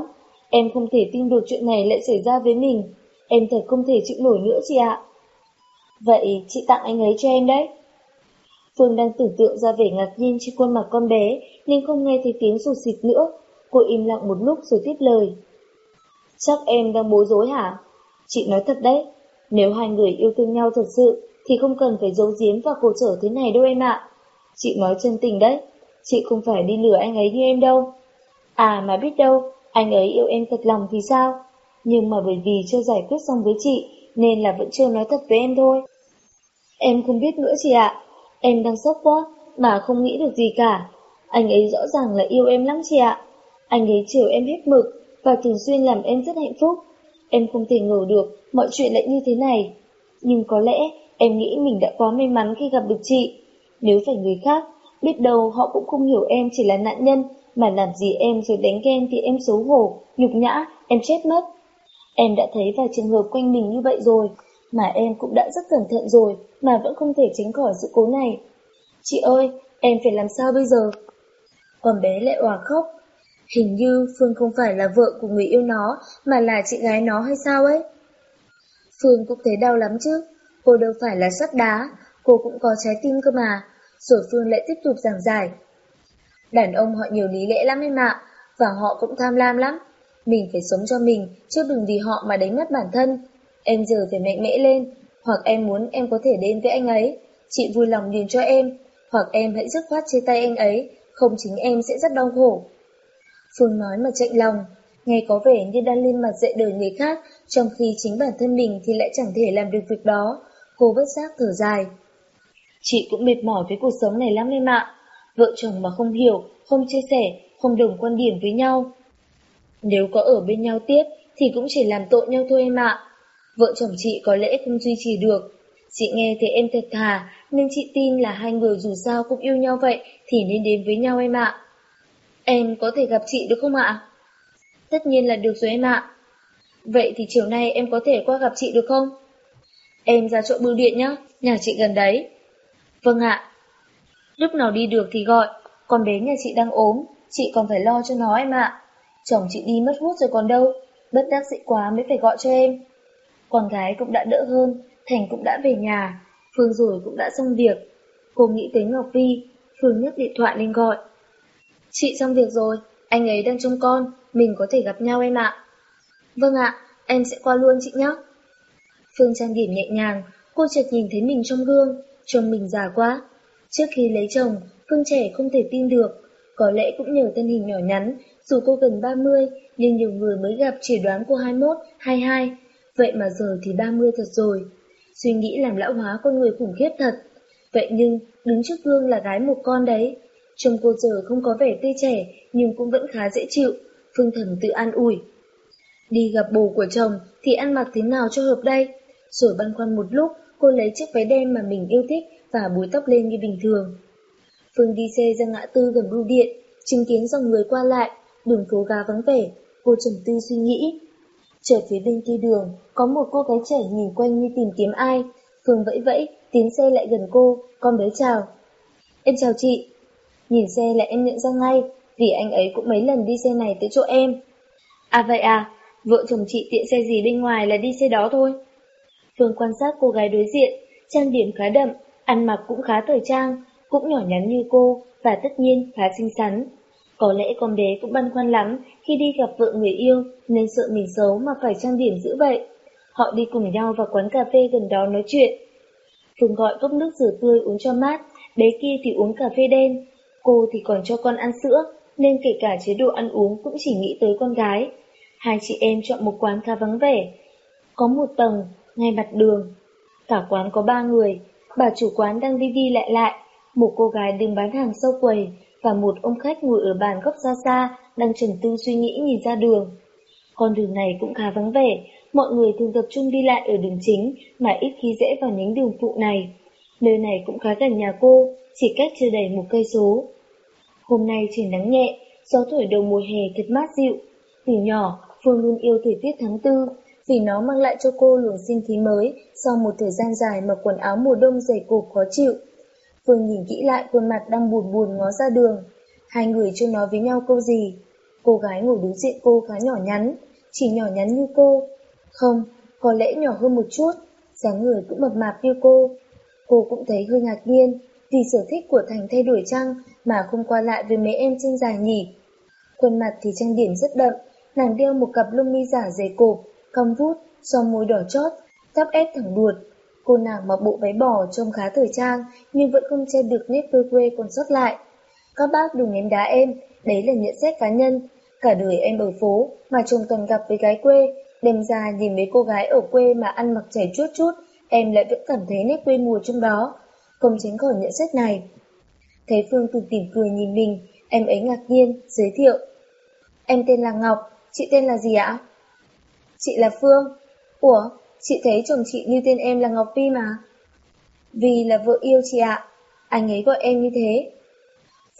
em không thể tin được chuyện này lại xảy ra với mình, em thật không thể chịu nổi nữa chị ạ. Vậy chị tặng anh ấy cho em đấy. Phương đang tưởng tượng ra vẻ ngạc nhiên trên khuôn mặt con bé, nên không nghe thấy tiếng rụt xịt nữa. Cô im lặng một lúc rồi tiếp lời. Chắc em đang bối rối hả? Chị nói thật đấy, nếu hai người yêu thương nhau thật sự, thì không cần phải giấu giếm và cổ trở thế này đâu em ạ. Chị nói chân tình đấy, chị không phải đi lừa anh ấy như em đâu. À mà biết đâu, anh ấy yêu em thật lòng thì sao? Nhưng mà bởi vì chưa giải quyết xong với chị, nên là vẫn chưa nói thật với em thôi. Em không biết nữa chị ạ, em đang sốc quá, mà không nghĩ được gì cả. Anh ấy rõ ràng là yêu em lắm chị ạ. Anh ấy chiều em hết mực, và thường xuyên làm em rất hạnh phúc. Em không thể ngờ được mọi chuyện lại như thế này. Nhưng có lẽ em nghĩ mình đã quá may mắn khi gặp được chị. Nếu phải người khác, biết đâu họ cũng không hiểu em chỉ là nạn nhân, mà làm gì em rồi đánh ghen thì em xấu hổ, nhục nhã, em chết mất. Em đã thấy vài trường hợp quanh mình như vậy rồi, mà em cũng đã rất cẩn thận rồi, mà vẫn không thể tránh khỏi sự cố này. Chị ơi, em phải làm sao bây giờ? Còn bé lại òa khóc. Hình như Phương không phải là vợ của người yêu nó, mà là chị gái nó hay sao ấy? Phương cũng thấy đau lắm chứ, cô đâu phải là sắt đá, cô cũng có trái tim cơ mà. Rồi Phương lại tiếp tục giảng giải. Đàn ông họ nhiều lý lẽ lắm em ạ, và họ cũng tham lam lắm. Mình phải sống cho mình, chứ đừng vì họ mà đánh mất bản thân. Em giờ phải mạnh mẽ lên, hoặc em muốn em có thể đến với anh ấy. Chị vui lòng điền cho em, hoặc em hãy dứt khoát chia tay anh ấy, không chính em sẽ rất đau khổ. Phương nói mà chạy lòng, nghe có vẻ như đang lên mặt dạy đời người khác, trong khi chính bản thân mình thì lại chẳng thể làm được việc đó. Cô bất giác thở dài. Chị cũng mệt mỏi với cuộc sống này lắm em ạ. Vợ chồng mà không hiểu, không chia sẻ, không đồng quan điểm với nhau. Nếu có ở bên nhau tiếp thì cũng chỉ làm tội nhau thôi em ạ. Vợ chồng chị có lẽ không duy trì được. Chị nghe thấy em thật thà, nên chị tin là hai người dù sao cũng yêu nhau vậy thì nên đến với nhau em ạ. Em có thể gặp chị được không ạ? Tất nhiên là được rồi em ạ. Vậy thì chiều nay em có thể qua gặp chị được không? Em ra chỗ bưu điện nhá, nhà chị gần đấy. Vâng ạ. Lúc nào đi được thì gọi, còn bé nhà chị đang ốm, chị còn phải lo cho nó em ạ. Chồng chị đi mất hút rồi còn đâu, bất đắc dĩ quá mới phải gọi cho em. Con gái cũng đã đỡ hơn, Thành cũng đã về nhà, Phương rồi cũng đã xong việc. Cô nghĩ tới Ngọc Vi, Phương nhấc điện thoại lên gọi. Chị xong việc rồi, anh ấy đang trông con, mình có thể gặp nhau em ạ. Vâng ạ, em sẽ qua luôn chị nhé. Phương trang điểm nhẹ nhàng, cô chợt nhìn thấy mình trong gương, trông mình già quá. Trước khi lấy chồng, Phương trẻ không thể tin được, có lẽ cũng nhờ thân hình nhỏ nhắn, dù cô gần 30, nhưng nhiều người mới gặp chỉ đoán cô 21, 22, vậy mà giờ thì 30 thật rồi. Suy nghĩ làm lão hóa con người khủng khiếp thật. Vậy nhưng, đứng trước gương là gái một con đấy. Trông cô giờ không có vẻ tươi trẻ, nhưng cũng vẫn khá dễ chịu, Phương Thần tự an ủi. Đi gặp bồ của chồng thì ăn mặc thế nào cho hợp đây? Rồi băn khoăn một lúc, cô lấy chiếc váy đen mà mình yêu thích và búi tóc lên như bình thường. Phương đi xe ra ngã tư gần bưu điện, chứng kiến dòng người qua lại, đường phố gà vắng vẻ, cô trầm tư suy nghĩ. Trở phía bên kia đường, có một cô gái trẻ nhìn quanh như tìm kiếm ai. Phương vẫy vẫy, tiến xe lại gần cô, con bé chào. Em chào chị. Nhìn xe là em nhận ra ngay, vì anh ấy cũng mấy lần đi xe này tới chỗ em. À vậy à, vợ chồng chị tiện xe gì bên ngoài là đi xe đó thôi. Phương quan sát cô gái đối diện, trang điểm khá đậm, ăn mặc cũng khá thời trang, cũng nhỏ nhắn như cô, và tất nhiên khá xinh xắn. Có lẽ con bé cũng băn khoăn lắm khi đi gặp vợ người yêu nên sợ mình xấu mà phải trang điểm dữ vậy. Họ đi cùng nhau vào quán cà phê gần đó nói chuyện. Phương gọi cốc nước rửa tươi uống cho mát, bé kia thì uống cà phê đen. Cô thì còn cho con ăn sữa, nên kể cả chế độ ăn uống cũng chỉ nghĩ tới con gái. Hai chị em chọn một quán khá vắng vẻ. Có một tầng, ngay mặt đường. Cả quán có ba người, bà chủ quán đang đi đi lại lại, một cô gái đứng bán hàng sau quầy và một ông khách ngồi ở bàn góc xa xa đang trầm tư suy nghĩ nhìn ra đường. Con đường này cũng khá vắng vẻ, mọi người thường tập trung đi lại ở đường chính mà ít khi rẽ vào nhánh đường phụ này. Nơi này cũng khá gần nhà cô, chỉ cách chưa đầy một cây số. Hôm nay trời nắng nhẹ, gió thổi đầu mùa hè thật mát dịu. Từ nhỏ, Phương luôn yêu thời tiết tháng tư, vì nó mang lại cho cô luồng sinh khí mới sau một thời gian dài mặc quần áo mùa đông dày cộp khó chịu. Phương nhìn kỹ lại khuôn mặt đang buồn buồn ngó ra đường. Hai người chưa nói với nhau câu gì. Cô gái ngồi đối diện cô khá nhỏ nhắn, chỉ nhỏ nhắn như cô. Không, có lẽ nhỏ hơn một chút, dáng người cũng mập mạp như cô. Cô cũng thấy hơi ngạc nhiên, vì sở thích của Thành thay đổi trăng mà không qua lại với mấy em chân dài nhỉ. Khuôn mặt thì trang điểm rất đậm, nàng đeo một cặp lông mi giả dày cộp, cong vút, son môi đỏ chót, tóc ép thẳng đuột, Cô nàng mặc bộ váy bỏ trông khá thời trang, nhưng vẫn không che được nét quê quê còn sót lại. Các bác đừng ném đá em, đấy là nhận xét cá nhân. Cả đời em ở phố, mà chồng toàn gặp với gái quê, đem ra nhìn mấy cô gái ở quê mà ăn mặc chảy chút chút, em lại vẫn cảm thấy nét quê mùa trong đó. Không tránh khỏi nhận xét này. Thấy Phương từ tỉm cười nhìn mình, em ấy ngạc nhiên, giới thiệu. Em tên là Ngọc, chị tên là gì ạ? Chị là Phương. Ủa, Chị thấy chồng chị như tên em là Ngọc Vi mà. Vì là vợ yêu chị ạ. Anh ấy gọi em như thế.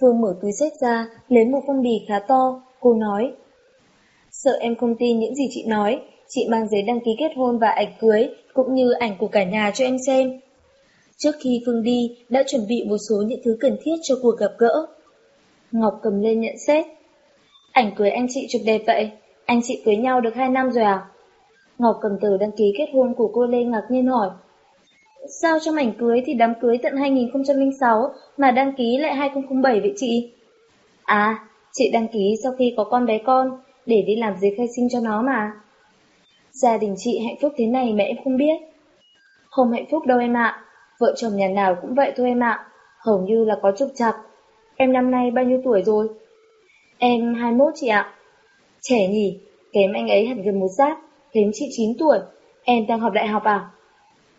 Phương mở túi sách ra, lấy một phong bì khá to. Cô nói. Sợ em không tin những gì chị nói. Chị mang giấy đăng ký kết hôn và ảnh cưới, cũng như ảnh của cả nhà cho em xem. Trước khi Phương đi, đã chuẩn bị một số những thứ cần thiết cho cuộc gặp gỡ. Ngọc cầm lên nhận xét. Ảnh cưới anh chị chụp đẹp vậy, anh chị cưới nhau được 2 năm rồi à? Ngọc cầm tờ đăng ký kết hôn của cô Lê ngạc nhiên hỏi. Sao trong ảnh cưới thì đám cưới tận 2006 mà đăng ký lại 2007 vậy chị? À, chị đăng ký sau khi có con bé con, để đi làm giấy khai sinh cho nó mà. Gia đình chị hạnh phúc thế này mà em không biết. Không hạnh phúc đâu em ạ, vợ chồng nhà nào cũng vậy thôi em ạ, hầu như là có trục trặc. Em năm nay bao nhiêu tuổi rồi? Em 21 chị ạ. Trẻ nhỉ, kém anh ấy hẳn gần một giáp, đến chị 9 tuổi. Em đang học đại học à?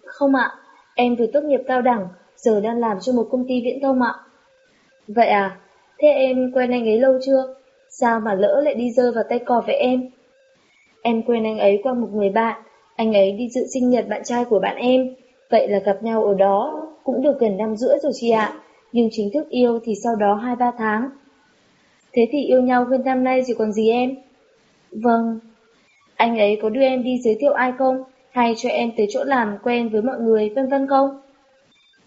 Không ạ, em vừa tốt nghiệp cao đẳng, giờ đang làm cho một công ty viễn thông ạ. Vậy à, thế em quen anh ấy lâu chưa? Sao mà lỡ lại đi rơi vào tay cò với em? Em quen anh ấy qua một người bạn, anh ấy đi dự sinh nhật bạn trai của bạn em. Vậy là gặp nhau ở đó, cũng được gần năm rưỡi rồi chị ạ. Nhưng chính thức yêu thì sau đó 2-3 tháng. Thế thì yêu nhau hơn năm nay rồi còn gì em? Vâng. Anh ấy có đưa em đi giới thiệu ai không? Hay cho em tới chỗ làm quen với mọi người vân vân không?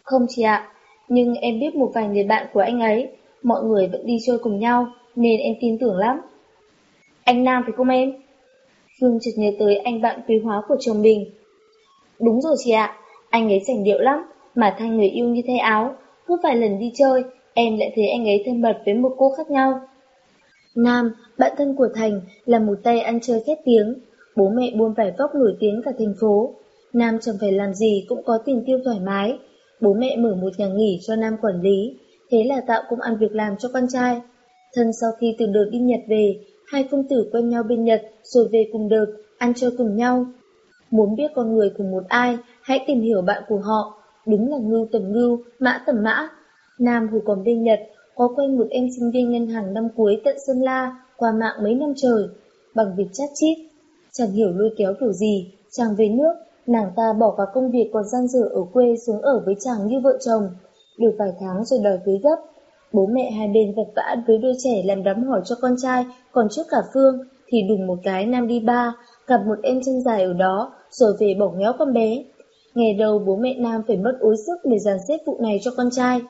Không chị ạ, nhưng em biết một vài người bạn của anh ấy, mọi người vẫn đi chơi cùng nhau, nên em tin tưởng lắm. Anh Nam phải không em? Phương chợt nhớ tới anh bạn quý hóa của chồng mình. Đúng rồi chị ạ, anh ấy sành điệu lắm, mà thay người yêu như thay áo, cứ vài lần đi chơi, em lại thấy anh ấy thân mật với một cô khác nhau. Nam, bạn thân của Thành, là một tay ăn chơi khét tiếng, bố mẹ buôn vải vóc nổi tiếng cả thành phố. Nam chẳng phải làm gì cũng có tiền tiêu thoải mái, bố mẹ mở một nhà nghỉ cho Nam quản lý, thế là tạo công ăn việc làm cho con trai. Thân sau khi từ đợt đi Nhật về, hai công tử quen nhau bên Nhật rồi về cùng đợt, ăn chơi cùng nhau. Muốn biết con người của một ai, hãy tìm hiểu bạn của họ. Đúng là ngưu tầm ngưu, mã tầm mã. Nam hồi còn bên Nhật, có quen một em sinh viên ngân hàng năm cuối tận Sơn La qua mạng mấy năm trời, bằng việc chat chít. Chẳng hiểu lôi kéo kiểu gì, chàng về nước, nàng ta bỏ cả công việc còn gian dở ở quê xuống ở với chàng như vợ chồng. Được vài tháng rồi đòi cưới gấp, Bố mẹ hai bên vật vã với đôi trẻ làm đám hỏi cho con trai, còn trước cả Phương, thì đùng một cái Nam đi ba, gặp một em chân dài ở đó, rồi về bỏ nghéo con bé. Ngày đầu bố mẹ Nam phải mất ối sức để dàn xếp vụ này cho con trai.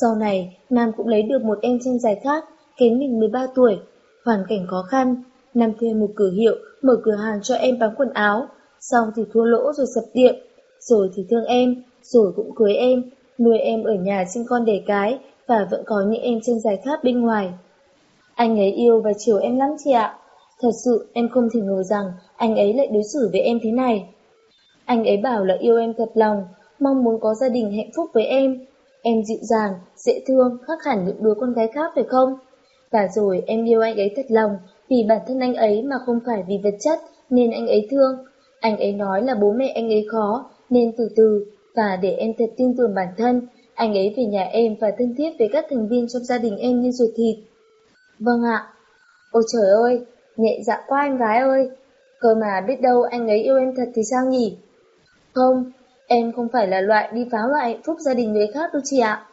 Sau này, Nam cũng lấy được một em chân dài khác, kém mình 13 tuổi, hoàn cảnh khó khăn. Nam thuê một cửa hiệu, mở cửa hàng cho em bán quần áo, xong thì thua lỗ rồi sập tiệm, rồi thì thương em, rồi cũng cưới em, nuôi em ở nhà sinh con đẻ cái, và vẫn có những em chân dài khác bên ngoài. Anh ấy yêu và chiều em lắm chị ạ. Thật sự em không thể ngờ rằng anh ấy lại đối xử với em thế này. Anh ấy bảo là yêu em thật lòng, mong muốn có gia đình hạnh phúc với em. Em dịu dàng, dễ thương, khác hẳn những đứa con gái khác phải không? Và rồi em yêu anh ấy thật lòng, vì bản thân anh ấy mà không phải vì vật chất nên anh ấy thương. Anh ấy nói là bố mẹ anh ấy khó, nên từ từ, và để em thật tin tưởng bản thân, anh ấy về nhà em và thân thiết với các thành viên trong gia đình em như ruột thịt. Vâng ạ. Ôi trời ơi, nhẹ dạ quá anh gái ơi. Cơ mà biết đâu anh ấy yêu em thật thì sao nhỉ? Không, em không phải là loại đi phá hoại hạnh phúc gia đình người khác đâu chị ạ.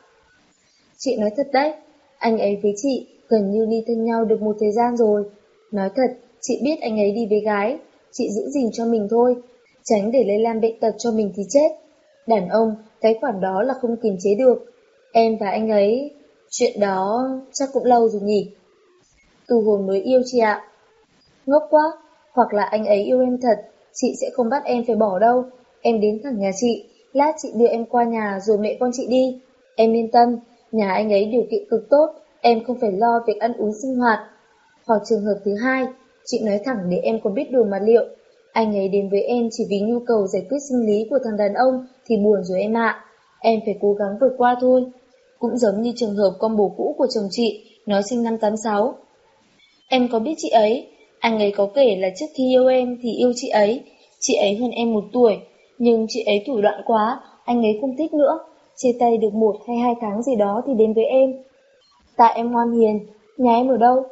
Chị nói thật đấy, anh ấy với chị gần như ly thân nhau được một thời gian rồi. Nói thật, chị biết anh ấy đi với gái, chị giữ gìn cho mình thôi, tránh để lây lan bệnh tật cho mình thì chết. Đàn ông cái khoản đó là không kiềm chế được. Em và anh ấy, chuyện đó chắc cũng lâu rồi nhỉ. Từ hồi mới yêu chị ạ. Ngốc quá, hoặc là anh ấy yêu em thật, chị sẽ không bắt em phải bỏ đâu. Em đến thẳng nhà chị, lát chị đưa em qua nhà rồi mẹ con chị đi. Em yên tâm, nhà anh ấy điều kiện cực tốt, em không phải lo việc ăn uống sinh hoạt. Hoặc trường hợp thứ hai, chị nói thẳng để em còn biết đồ mà liệu. Anh ấy đến với em chỉ vì nhu cầu giải quyết sinh lý của thằng đàn ông thì buồn rồi em ạ. Em phải cố gắng vượt qua thôi. Cũng giống như trường hợp con bồ cũ của chồng chị, nó sinh năm 86. Em có biết chị ấy, anh ấy có kể là trước khi yêu em thì yêu chị ấy, chị ấy hơn em một tuổi, nhưng chị ấy thủ đoạn quá, anh ấy không thích nữa. Chia tay được một hay hai tháng gì đó thì đến với em. Tại em ngoan hiền, nhà em ở đâu?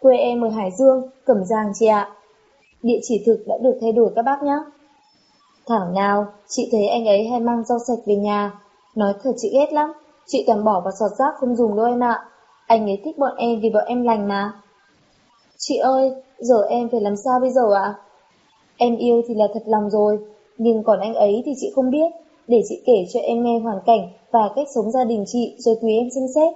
Quê em ở Hải Dương, Cẩm Giang chị ạ. Địa chỉ thực đã được thay đổi các bác nhé. Thảo nào, chị thấy anh ấy hay mang rau sạch về nhà. Nói thật chị ghét lắm, chị toàn bỏ vào sọt rác không dùng đâu em ạ. Anh ấy thích bọn em vì bọn em lành mà. Chị ơi, giờ em phải làm sao bây giờ ạ? Em yêu thì là thật lòng rồi, nhưng còn anh ấy thì chị không biết. Để chị kể cho em nghe hoàn cảnh và cách sống gia đình chị rồi tùy em xem xét.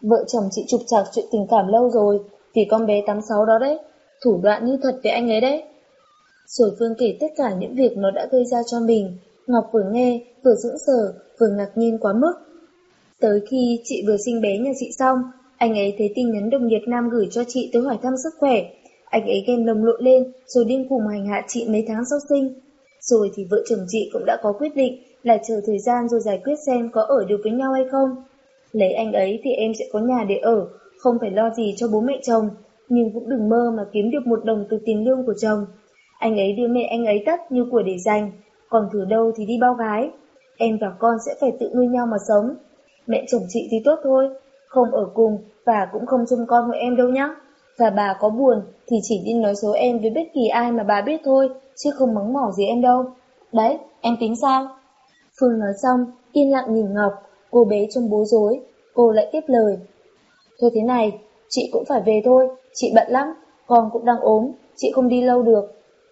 Vợ chồng chị trục trặc chuyện tình cảm lâu rồi, vì con bé 86 đó đấy, thủ đoạn như thật với anh ấy đấy. Rồi Phương kể tất cả những việc nó đã gây ra cho mình. Ngọc vừa nghe, vừa sững sờ, vừa ngạc nhiên quá mức. Tới khi chị vừa sinh bé nhà chị xong, anh ấy thấy tin nhắn đồng nghiệp nam gửi cho chị tới hỏi thăm sức khỏe. Anh ấy ghen lồng lộn lên, rồi điên cùng hành hạ chị mấy tháng sau sinh. Rồi thì vợ chồng chị cũng đã có quyết định là chờ thời gian rồi giải quyết xem có ở được với nhau hay không. Lấy anh ấy thì em sẽ có nhà để ở, không phải lo gì cho bố mẹ chồng, nhưng cũng đừng mơ mà kiếm được một đồng từ tiền lương của chồng. Anh ấy đưa mẹ anh ấy tất như của để dành, còn thử đâu thì đi bao gái. Em và con sẽ phải tự nuôi nhau mà sống. Mẹ chồng chị thì tốt thôi, không ở cùng và cũng không trông con của em đâu nhá. Và bà có buồn thì chỉ nên nói số em với bất kỳ ai mà bà biết thôi, chứ không mắng mỏ gì em đâu. Đấy, em tính sao? Phương nói xong, yên lặng nhìn Ngọc, cô bé trong bối rối, cô lại tiếp lời. Thôi thế này, chị cũng phải về thôi, chị bận lắm, con cũng đang ốm, chị không đi lâu được.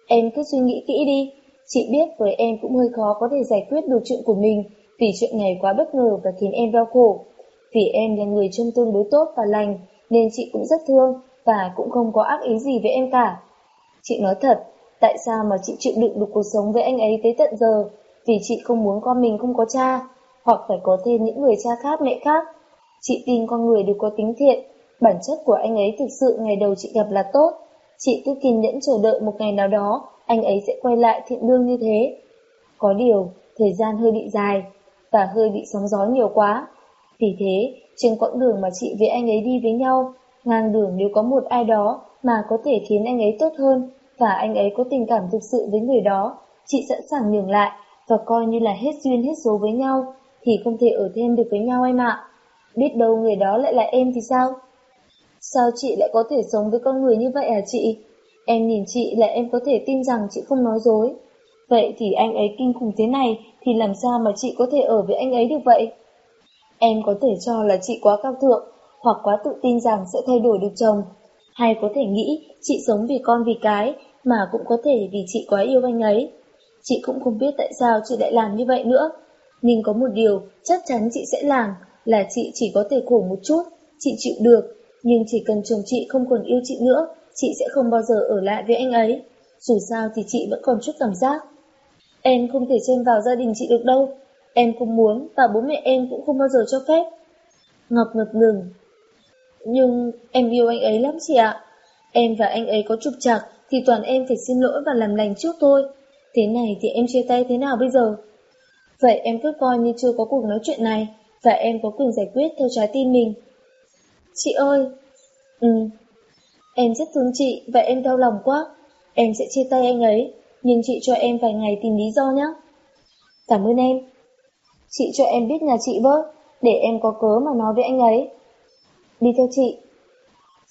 Em cứ suy nghĩ kỹ đi, chị biết với em cũng hơi khó có thể giải quyết được chuyện của mình, vì chuyện này quá bất ngờ và khiến em đau khổ. Vì em là người trông tương đối tốt và lành, nên chị cũng rất thương và cũng không có ác ý gì với em cả. Chị nói thật, tại sao mà chị chịu đựng được cuộc sống với anh ấy tới tận giờ? Vì chị không muốn con mình không có cha, hoặc phải có thêm những người cha khác mẹ khác. Chị tin con người đều có tính thiện, bản chất của anh ấy thực sự ngày đầu chị gặp là tốt. Chị cứ kiên nhẫn chờ đợi một ngày nào đó, anh ấy sẽ quay lại thiện lương như thế. Có điều, thời gian hơi bị dài, và hơi bị sóng gió nhiều quá. Vì thế, trên quãng đường mà chị với anh ấy đi với nhau, ngang đường nếu có một ai đó mà có thể khiến anh ấy tốt hơn và anh ấy có tình cảm thực sự với người đó, chị sẵn sàng nhường lại và coi như là hết duyên hết số với nhau, thì không thể ở thêm được với nhau em ạ. Biết đâu người đó lại là em thì sao? Sao chị lại có thể sống với con người như vậy hả chị? Em nhìn chị là em có thể tin rằng chị không nói dối. Vậy thì anh ấy kinh khủng thế này thì làm sao mà chị có thể ở với anh ấy được vậy? Em có thể cho là chị quá cao thượng hoặc quá tự tin rằng sẽ thay đổi được chồng. Hay có thể nghĩ chị sống vì con vì cái mà cũng có thể vì chị quá yêu anh ấy. Chị cũng không biết tại sao chị lại làm như vậy nữa. Nhưng có một điều chắc chắn chị sẽ làm là chị chỉ có thể khổ một chút, chị chịu được. Nhưng chỉ cần chồng chị không còn yêu chị nữa, chị sẽ không bao giờ ở lại với anh ấy. Dù sao thì chị vẫn còn chút cảm giác Em không thể chen vào gia đình chị được đâu. Em không muốn và bố mẹ em cũng không bao giờ cho phép. Ngọc ngập ngừng. Nhưng em yêu anh ấy lắm chị ạ. Em và anh ấy có trục trặc thì toàn em phải xin lỗi và làm lành trước thôi. Thế này thì em chia tay thế nào bây giờ? Vậy em cứ coi như chưa có cuộc nói chuyện này và em có quyền giải quyết theo trái tim mình. Chị ơi! Ừ. Em rất thương chị và em đau lòng quá. Em sẽ chia tay anh ấy nhưng chị cho em vài ngày tìm lý do nhé. Cảm ơn em. Chị cho em biết nhà chị bớt, để em có cớ mà nói với anh ấy. Đi theo chị.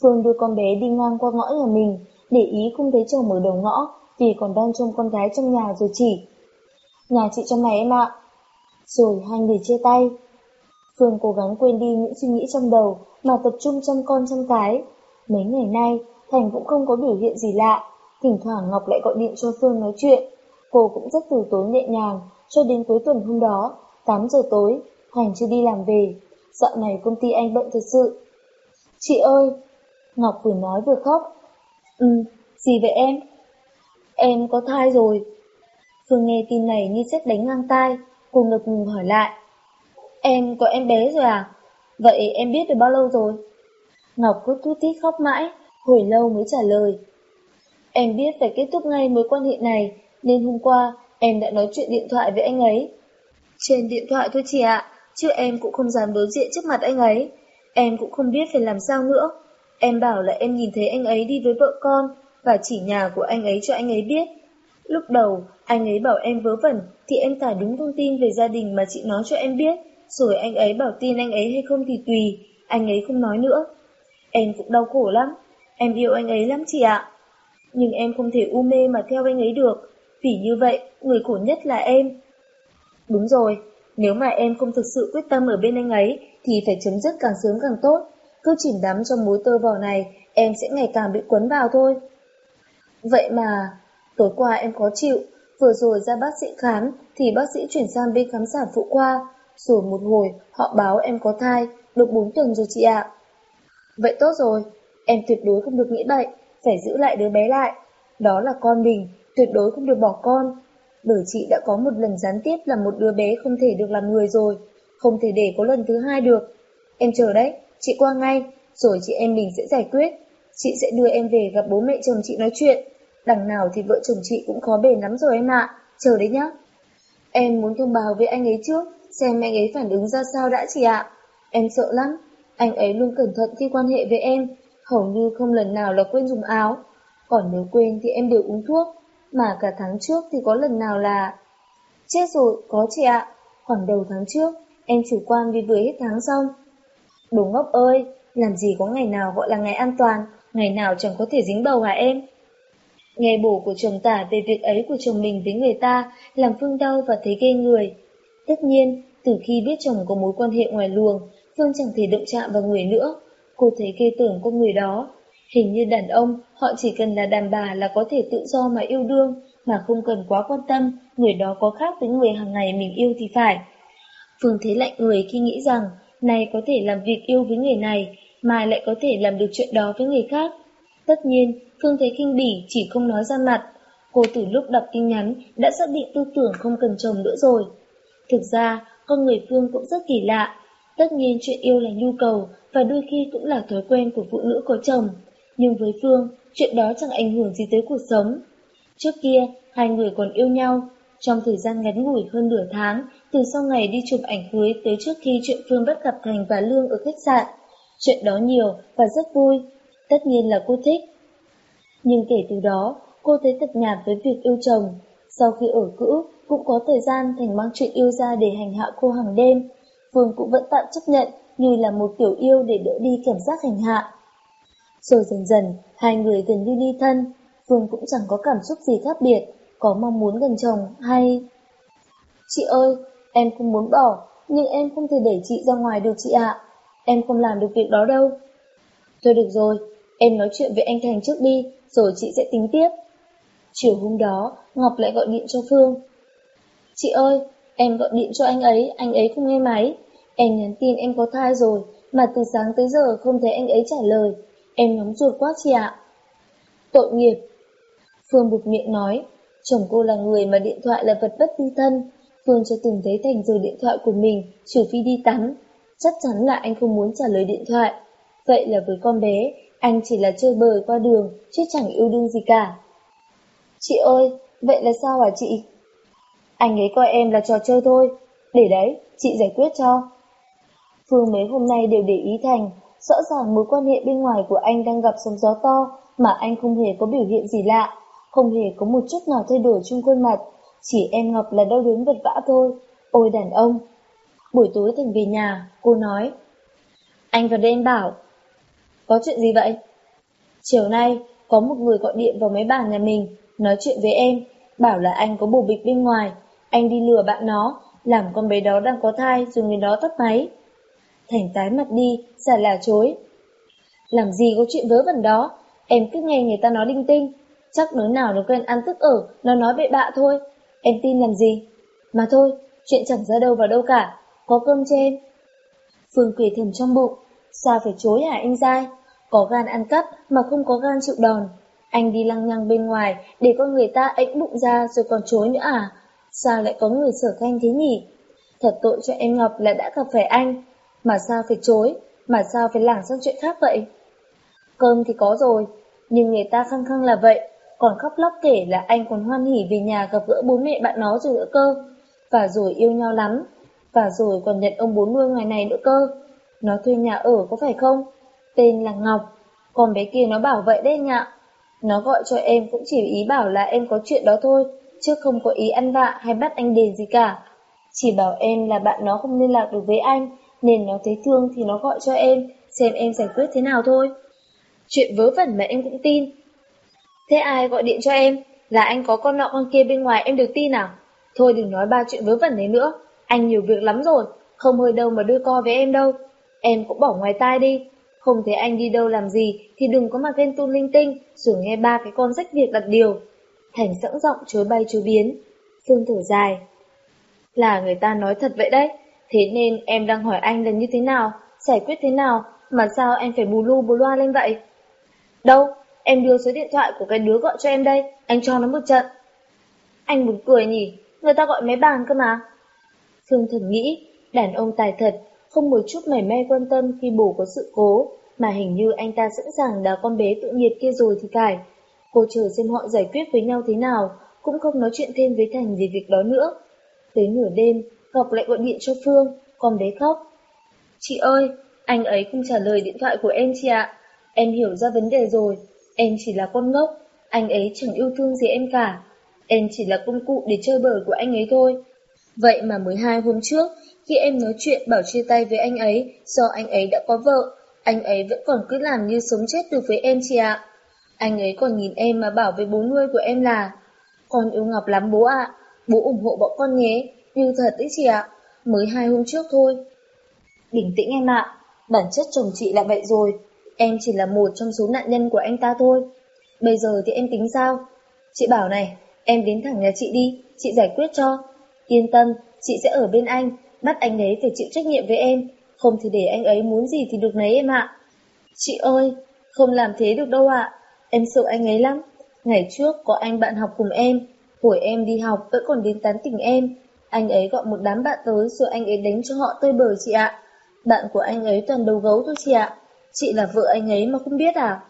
Phương đưa con bé đi ngang qua ngõ nhà mình, để ý không thấy chồng ở đầu ngõ, vì còn đang trông con gái trong nhà rồi chỉ. Nhà chị trong này em ạ. Rồi hai người chia tay. Phương cố gắng quên đi những suy nghĩ trong đầu mà tập trung chăm con chăm cái. Mấy ngày nay, Thành cũng không có biểu hiện gì lạ, Thỉnh thoảng Ngọc lại gọi điện cho Phương nói chuyện. Cô cũng rất từ tốn nhẹ nhàng, cho đến cuối tuần hôm đó, 8 giờ tối, Thành chưa đi làm về. Dạo này công ty anh bận thật sự. Chị ơi! Ngọc vừa nói vừa khóc. Ừ, gì vậy em? Em có thai rồi. Phương nghe tin này như xét đánh ngang tai, cô ngực ngừng hỏi lại. Em có em bé rồi à? Vậy em biết được bao lâu rồi? Ngọc cứ tút tít khóc mãi, hồi lâu mới trả lời. Em biết phải kết thúc ngay mối quan hệ này, nên hôm qua em đã nói chuyện điện thoại với anh ấy. Trên điện thoại thôi chị ạ, chứ em cũng không dám đối diện trước mặt anh ấy. Em cũng không biết phải làm sao nữa. Em bảo là em nhìn thấy anh ấy đi với vợ con và chỉ nhà của anh ấy cho anh ấy biết. Lúc đầu, anh ấy bảo em vớ vẩn thì em tải đúng thông tin về gia đình mà chị nói cho em biết. Rồi anh ấy bảo tin anh ấy hay không thì tùy, anh ấy không nói nữa. Em cũng đau khổ lắm, em yêu anh ấy lắm chị ạ nhưng em không thể u mê mà theo anh ấy được, vì như vậy, người khổ nhất là em. Đúng rồi, nếu mà em không thực sự quyết tâm ở bên anh ấy, thì phải chấm dứt càng sớm càng tốt. Cứ chìm đắm trong mối tơ vò này, em sẽ ngày càng bị quấn vào thôi. Vậy mà, tối qua em khó chịu, vừa rồi ra bác sĩ khám, thì bác sĩ chuyển sang bên khám sản phụ khoa. Rồi một hồi, họ báo em có thai, được 4 tuần rồi chị ạ. Vậy tốt rồi, Em tuyệt đối không được nghĩ bậy, phải giữ lại đứa bé lại. Đó là con mình, tuyệt đối không được bỏ con. Bởi chị đã có một lần gián tiếp là một đứa bé không thể được làm người rồi, không thể để có lần thứ hai được. Em chờ đấy, chị qua ngay, rồi chị em mình sẽ giải quyết. Chị sẽ đưa em về gặp bố mẹ chồng chị nói chuyện. Đằng nào thì vợ chồng chị cũng khó bền lắm rồi em ạ, chờ đấy nhá. Em muốn thông báo với anh ấy trước, xem anh ấy phản ứng ra sao đã chị ạ. Em sợ lắm, anh ấy luôn cẩn thận khi quan hệ với em, hầu như không lần nào là quên dùng áo. Còn nếu quên thì em đều uống thuốc, mà cả tháng trước thì có lần nào là... Chết rồi, có chị ạ, khoảng đầu tháng trước, em chủ quan vì vừa hết tháng xong. Đồ ngốc ơi, làm gì có ngày nào gọi là ngày an toàn, ngày nào chẳng có thể dính bầu hả em? Nghe bổ của chồng tả về việc ấy của chồng mình với người ta, làm Phương đau và thấy ghê người. Tất nhiên, từ khi biết chồng có mối quan hệ ngoài luồng, Phương chẳng thể động chạm vào người nữa. Cô thấy ghê tưởng con người đó. Hình như đàn ông, họ chỉ cần là đàn bà là có thể tự do mà yêu đương, mà không cần quá quan tâm người đó có khác với người hàng ngày mình yêu thì phải. Phương thấy lạnh người khi nghĩ rằng, này có thể làm việc yêu với người này, mà lại có thể làm được chuyện đó với người khác. Tất nhiên, Phương thấy kinh bỉ chỉ không nói ra mặt. Cô từ lúc đọc tin nhắn đã xác định tư tưởng không cần chồng nữa rồi. Thực ra, con người Phương cũng rất kỳ lạ. Tất nhiên chuyện yêu là nhu cầu và đôi khi cũng là thói quen của phụ nữ có chồng. Nhưng với Phương, chuyện đó chẳng ảnh hưởng gì tới cuộc sống. Trước kia, hai người còn yêu nhau. Trong thời gian ngắn ngủi hơn nửa tháng, từ sau ngày đi chụp ảnh cưới tới trước khi chuyện Phương bắt gặp Thành và Lương ở khách sạn. Chuyện đó nhiều và rất vui. Tất nhiên là cô thích. Nhưng kể từ đó, cô thấy thật nhạt với việc yêu chồng. Sau khi ở cữ, cũng có thời gian Thành mang chuyện yêu ra để hành hạ cô hàng đêm. Phương cũng vẫn tạm chấp nhận như là một kiểu yêu để đỡ đi cảm giác hành hạ. Rồi dần dần, hai người gần như ly thân, Phương cũng chẳng có cảm xúc gì khác biệt, có mong muốn gần chồng hay... Chị ơi, em không muốn bỏ, nhưng em không thể để chị ra ngoài được chị ạ. Em không làm được việc đó đâu. Thôi được rồi, em nói chuyện với anh Thành trước đi, rồi chị sẽ tính tiếp. Chiều hôm đó, Ngọc lại gọi điện cho Phương. Chị ơi, em gọi điện cho anh ấy, anh ấy không nghe máy. Em nhắn tin em có thai rồi, mà từ sáng tới giờ không thấy anh ấy trả lời. Em nóng ruột quá chị ạ. Tội nghiệp. Phương bụt miệng nói, chồng cô là người mà điện thoại là vật bất ly thân. Phương chưa từng thấy Thành rời điện thoại của mình, trừ phi đi tắm. Chắc chắn là anh không muốn trả lời điện thoại. Vậy là với con bé, anh chỉ là chơi bời qua đường, chứ chẳng yêu đương gì cả. Chị ơi, vậy là sao hả chị? Anh ấy coi em là trò chơi thôi. Để đấy, chị giải quyết cho. Phương mấy hôm nay đều để ý Thành, rõ ràng mối quan hệ bên ngoài của anh đang gặp sóng gió to mà anh không hề có biểu hiện gì lạ, không hề có một chút nào thay đổi trong khuôn mặt, chỉ em Ngọc là đau đớn vật vã thôi. Ôi đàn ông! Buổi tối Thành về nhà, cô nói. Anh vào đêm bảo. Có chuyện gì vậy? Chiều nay, có một người gọi điện vào máy bàn nhà mình, nói chuyện với em, bảo là anh có bồ bịch bên ngoài, anh đi lừa bạn nó, làm con bé đó đang có thai rồi người đó tắt máy. Thành tái mặt đi, giả là chối. Làm gì có chuyện vớ vẩn đó, em cứ nghe người ta nói linh tinh, chắc đứa nào nó quen ăn tức ở, nó nói bậy bạ thôi, em tin làm gì. Mà thôi, chuyện chẳng ra đâu vào đâu cả, có cơm trên. Phương cười thầm trong bụng, sao phải chối hả anh dai? Có gan ăn cắp mà không có gan chịu đòn. Anh đi lăng nhăng bên ngoài để con người ta ếch bụng ra rồi còn chối nữa à? Sao lại có người sở khanh thế nhỉ? Thật tội cho em Ngọc là đã gặp phải anh. Mà sao phải chối? Mà sao phải lảng sang chuyện khác vậy? Cơm thì có rồi, nhưng người ta khăng khăng là vậy. Còn khóc lóc kể là anh còn hoan hỉ về nhà gặp gỡ bố mẹ bạn nó rồi nữa cơ. Và rồi yêu nhau lắm. Và rồi còn nhận ông bố nuôi ngoài này nữa cơ. Nó thuê nhà ở có phải không? Tên là Ngọc. Còn bé kia nó bảo vậy đấy nhạ. Nó gọi cho em cũng chỉ ý bảo là em có chuyện đó thôi chứ không có ý ăn vạ hay bắt anh đền gì cả. Chỉ bảo em là bạn nó không liên lạc được với anh, nên nó thấy thương thì nó gọi cho em, xem em giải quyết thế nào thôi. Chuyện vớ vẩn mà em cũng tin. Thế ai gọi điện cho em? Là anh có con nọ con kia bên ngoài em được tin à? Thôi đừng nói ba chuyện vớ vẩn đấy nữa, anh nhiều việc lắm rồi, không hơi đâu mà đưa co với em đâu. Em cũng bỏ ngoài tai đi, không thấy anh đi đâu làm gì thì đừng có mà ghen tuông linh tinh rồi nghe ba cái con rách việc đặt điều. Thành sẵn giọng chối bay chối biến. Phương thở dài. Là người ta nói thật vậy đấy. Thế nên em đang hỏi anh là như thế nào, giải quyết thế nào, mà sao em phải bù lu bù loa lên vậy? Đâu, em đưa số điện thoại của cái đứa gọi cho em đây, anh cho nó một trận. Anh buồn cười nhỉ, người ta gọi máy bàn cơ mà. Phương Thần nghĩ, đàn ông tài thật, không một chút mảy may quan tâm khi bổ có sự cố, mà hình như anh ta sẵn sàng đá con bé tự nhiệt kia rồi thì phải. Cô chờ xem họ giải quyết với nhau thế nào, cũng không nói chuyện thêm với Thành về việc đó nữa. Tới nửa đêm, Ngọc lại gọi điện cho Phương, con bé khóc. Chị ơi, anh ấy không trả lời điện thoại của em chị ạ. Em hiểu ra vấn đề rồi, em chỉ là con ngốc, anh ấy chẳng yêu thương gì em cả. Em chỉ là công cụ để chơi bời của anh ấy thôi. Vậy mà mới hai hôm trước, khi em nói chuyện bảo chia tay với anh ấy, do anh ấy đã có vợ, anh ấy vẫn còn cứ làm như sống chết được với em chị ạ. Anh ấy còn nhìn em mà bảo với bố nuôi của em là Con yêu Ngọc lắm bố ạ, bố ủng hộ bọn con nhé, như thật đấy chị ạ, mới hai hôm trước thôi. Bình tĩnh em ạ, bản chất chồng chị là vậy rồi, em chỉ là một trong số nạn nhân của anh ta thôi. Bây giờ thì em tính sao? Chị bảo này, em đến thẳng nhà chị đi, chị giải quyết cho. Yên tâm, chị sẽ ở bên anh, bắt anh ấy phải chịu trách nhiệm với em, không thì để anh ấy muốn gì thì được nấy em ạ. Chị ơi, không làm thế được đâu ạ, em sợ anh ấy lắm. Ngày trước có anh bạn học cùng em, hồi em đi học vẫn còn đến tán tỉnh em. Anh ấy gọi một đám bạn tới rồi anh ấy đánh cho họ tơi bời chị ạ. Bạn của anh ấy toàn đầu gấu thôi chị ạ. Chị là vợ anh ấy mà không biết à?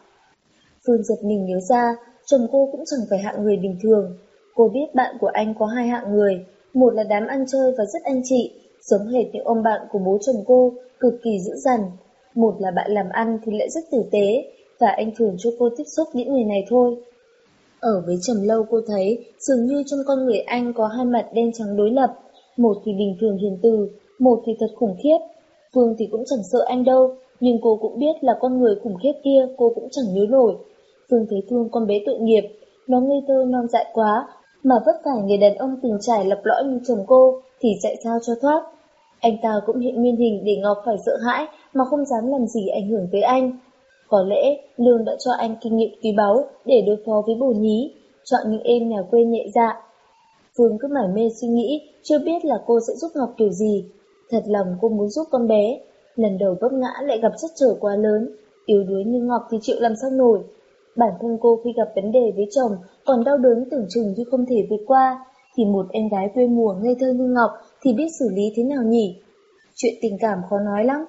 Phương giật mình nhớ ra, chồng cô cũng chẳng phải hạng người bình thường. Cô biết bạn của anh có hai hạng người, một là đám ăn chơi và rất anh chị, giống hệt những ông bạn của bố chồng cô, cực kỳ dữ dằn. Một là bạn làm ăn thì lại rất tử tế, và anh thường cho cô tiếp xúc những người này thôi. Ở với Trầm Lâu cô thấy dường như trong con người anh có hai mặt đen trắng đối lập, một thì bình thường hiền từ, một thì thật khủng khiếp. Phương thì cũng chẳng sợ anh đâu, nhưng cô cũng biết là con người khủng khiếp kia cô cũng chẳng nhớ nổi. Phương thấy thương con bé tội nghiệp, nó ngây thơ non dại quá, mà vất vả người đàn ông từng trải lập lõi như chồng cô thì chạy sao cho thoát. Anh ta cũng hiện nguyên hình để Ngọc phải sợ hãi mà không dám làm gì ảnh hưởng tới anh. Có lẽ Lương đã cho anh kinh nghiệm quý báu để đối phó với bồ nhí, chọn những em nhà quê nhẹ dạ. Phương cứ mải mê suy nghĩ, chưa biết là cô sẽ giúp Ngọc kiểu gì. Thật lòng cô muốn giúp con bé, lần đầu vấp ngã lại gặp chất trở quá lớn, yếu đuối như Ngọc thì chịu làm sao nổi. Bản thân cô khi gặp vấn đề với chồng còn đau đớn tưởng chừng như không thể vượt qua, thì một em gái quê mùa ngây thơ như Ngọc thì biết xử lý thế nào nhỉ? Chuyện tình cảm khó nói lắm.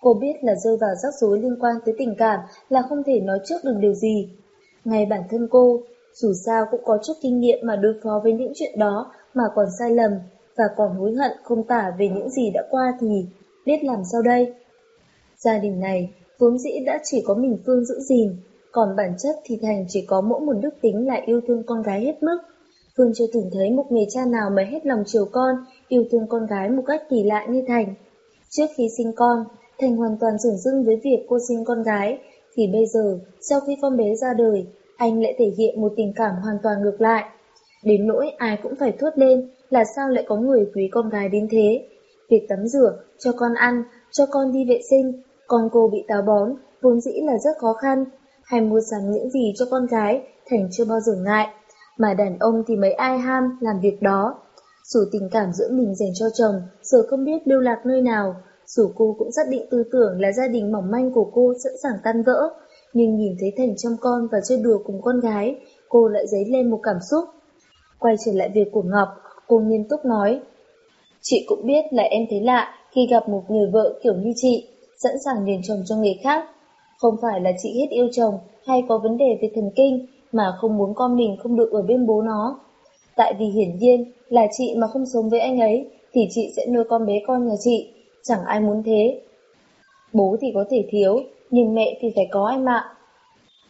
Cô biết là rơi vào rắc rối liên quan tới tình cảm là không thể nói trước được điều gì. Ngay bản thân cô, dù sao cũng có chút kinh nghiệm mà đối phó với những chuyện đó mà còn sai lầm và còn hối hận không tả về những gì đã qua thì biết làm sao đây. Gia đình này vốn dĩ đã chỉ có mình Phương giữ gìn, còn bản chất thì Thành chỉ có mỗi một đức tính là yêu thương con gái hết mức. Phương chưa từng thấy một người cha nào mà hết lòng chiều con, yêu thương con gái một cách kỳ lạ như Thành. Trước khi sinh con, Thành hoàn toàn dừng dưng với việc cô sinh con gái, thì bây giờ, sau khi con bé ra đời, anh lại thể hiện một tình cảm hoàn toàn ngược lại. Đến nỗi ai cũng phải thốt lên là sao lại có người quý con gái đến thế. Việc tắm rửa, cho con ăn, cho con đi vệ sinh, còn cô bị táo bón, vốn dĩ là rất khó khăn, hay mua sắm những gì cho con gái, Thành chưa bao giờ ngại, mà đàn ông thì mấy ai ham làm việc đó. Dù tình cảm giữa mình dành cho chồng, giờ không biết lưu lạc nơi nào, dù cô cũng xác định tư tưởng là gia đình mỏng manh của cô sẵn sàng tan vỡ, nhưng nhìn thấy Thành trong con và chơi đùa cùng con gái, cô lại dấy lên một cảm xúc. Quay trở lại việc của Ngọc, cô nghiêm túc nói, Chị cũng biết là em thấy lạ khi gặp một người vợ kiểu như chị, sẵn sàng nhường chồng cho người khác. Không phải là chị hết yêu chồng hay có vấn đề về thần kinh, mà không muốn con mình không được ở bên bố nó. Tại vì hiển nhiên là chị mà không sống với anh ấy, thì chị sẽ nuôi con bé con nhà chị, chẳng ai muốn thế. Bố thì có thể thiếu, nhưng mẹ thì phải có em ạ.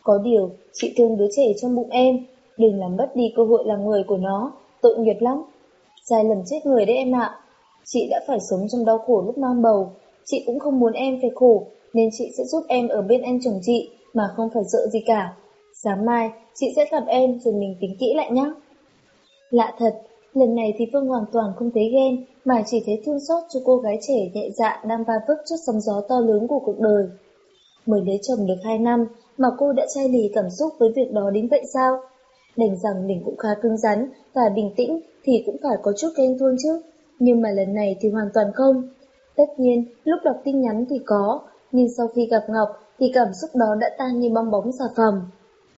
Có điều, chị thương đứa trẻ trong bụng em, đừng làm mất đi cơ hội làm người của nó, tội nghiệp lắm. Sai lầm chết người đấy em ạ. Chị đã phải sống trong đau khổ lúc mang bầu, chị cũng không muốn em phải khổ, nên chị sẽ giúp em ở bên anh chồng chị mà không phải sợ gì cả. Sáng mai, chị sẽ gặp em rồi mình tính kỹ lại nhé. Lạ thật, lần này thì Phương hoàn toàn không thấy ghen, mà chỉ thấy thương xót cho cô gái trẻ nhẹ dạ đang va vấp trước sóng gió to lớn của cuộc đời. Mới lấy chồng được 2 năm mà cô đã chai lì cảm xúc với việc đó đến vậy sao? Đành rằng mình cũng khá cứng rắn và bình tĩnh thì cũng phải có chút ghen tuông chứ, nhưng mà lần này thì hoàn toàn không. Tất nhiên, lúc đọc tin nhắn thì có, nhưng sau khi gặp Ngọc thì cảm xúc đó đã tan như bong bóng xà phòng.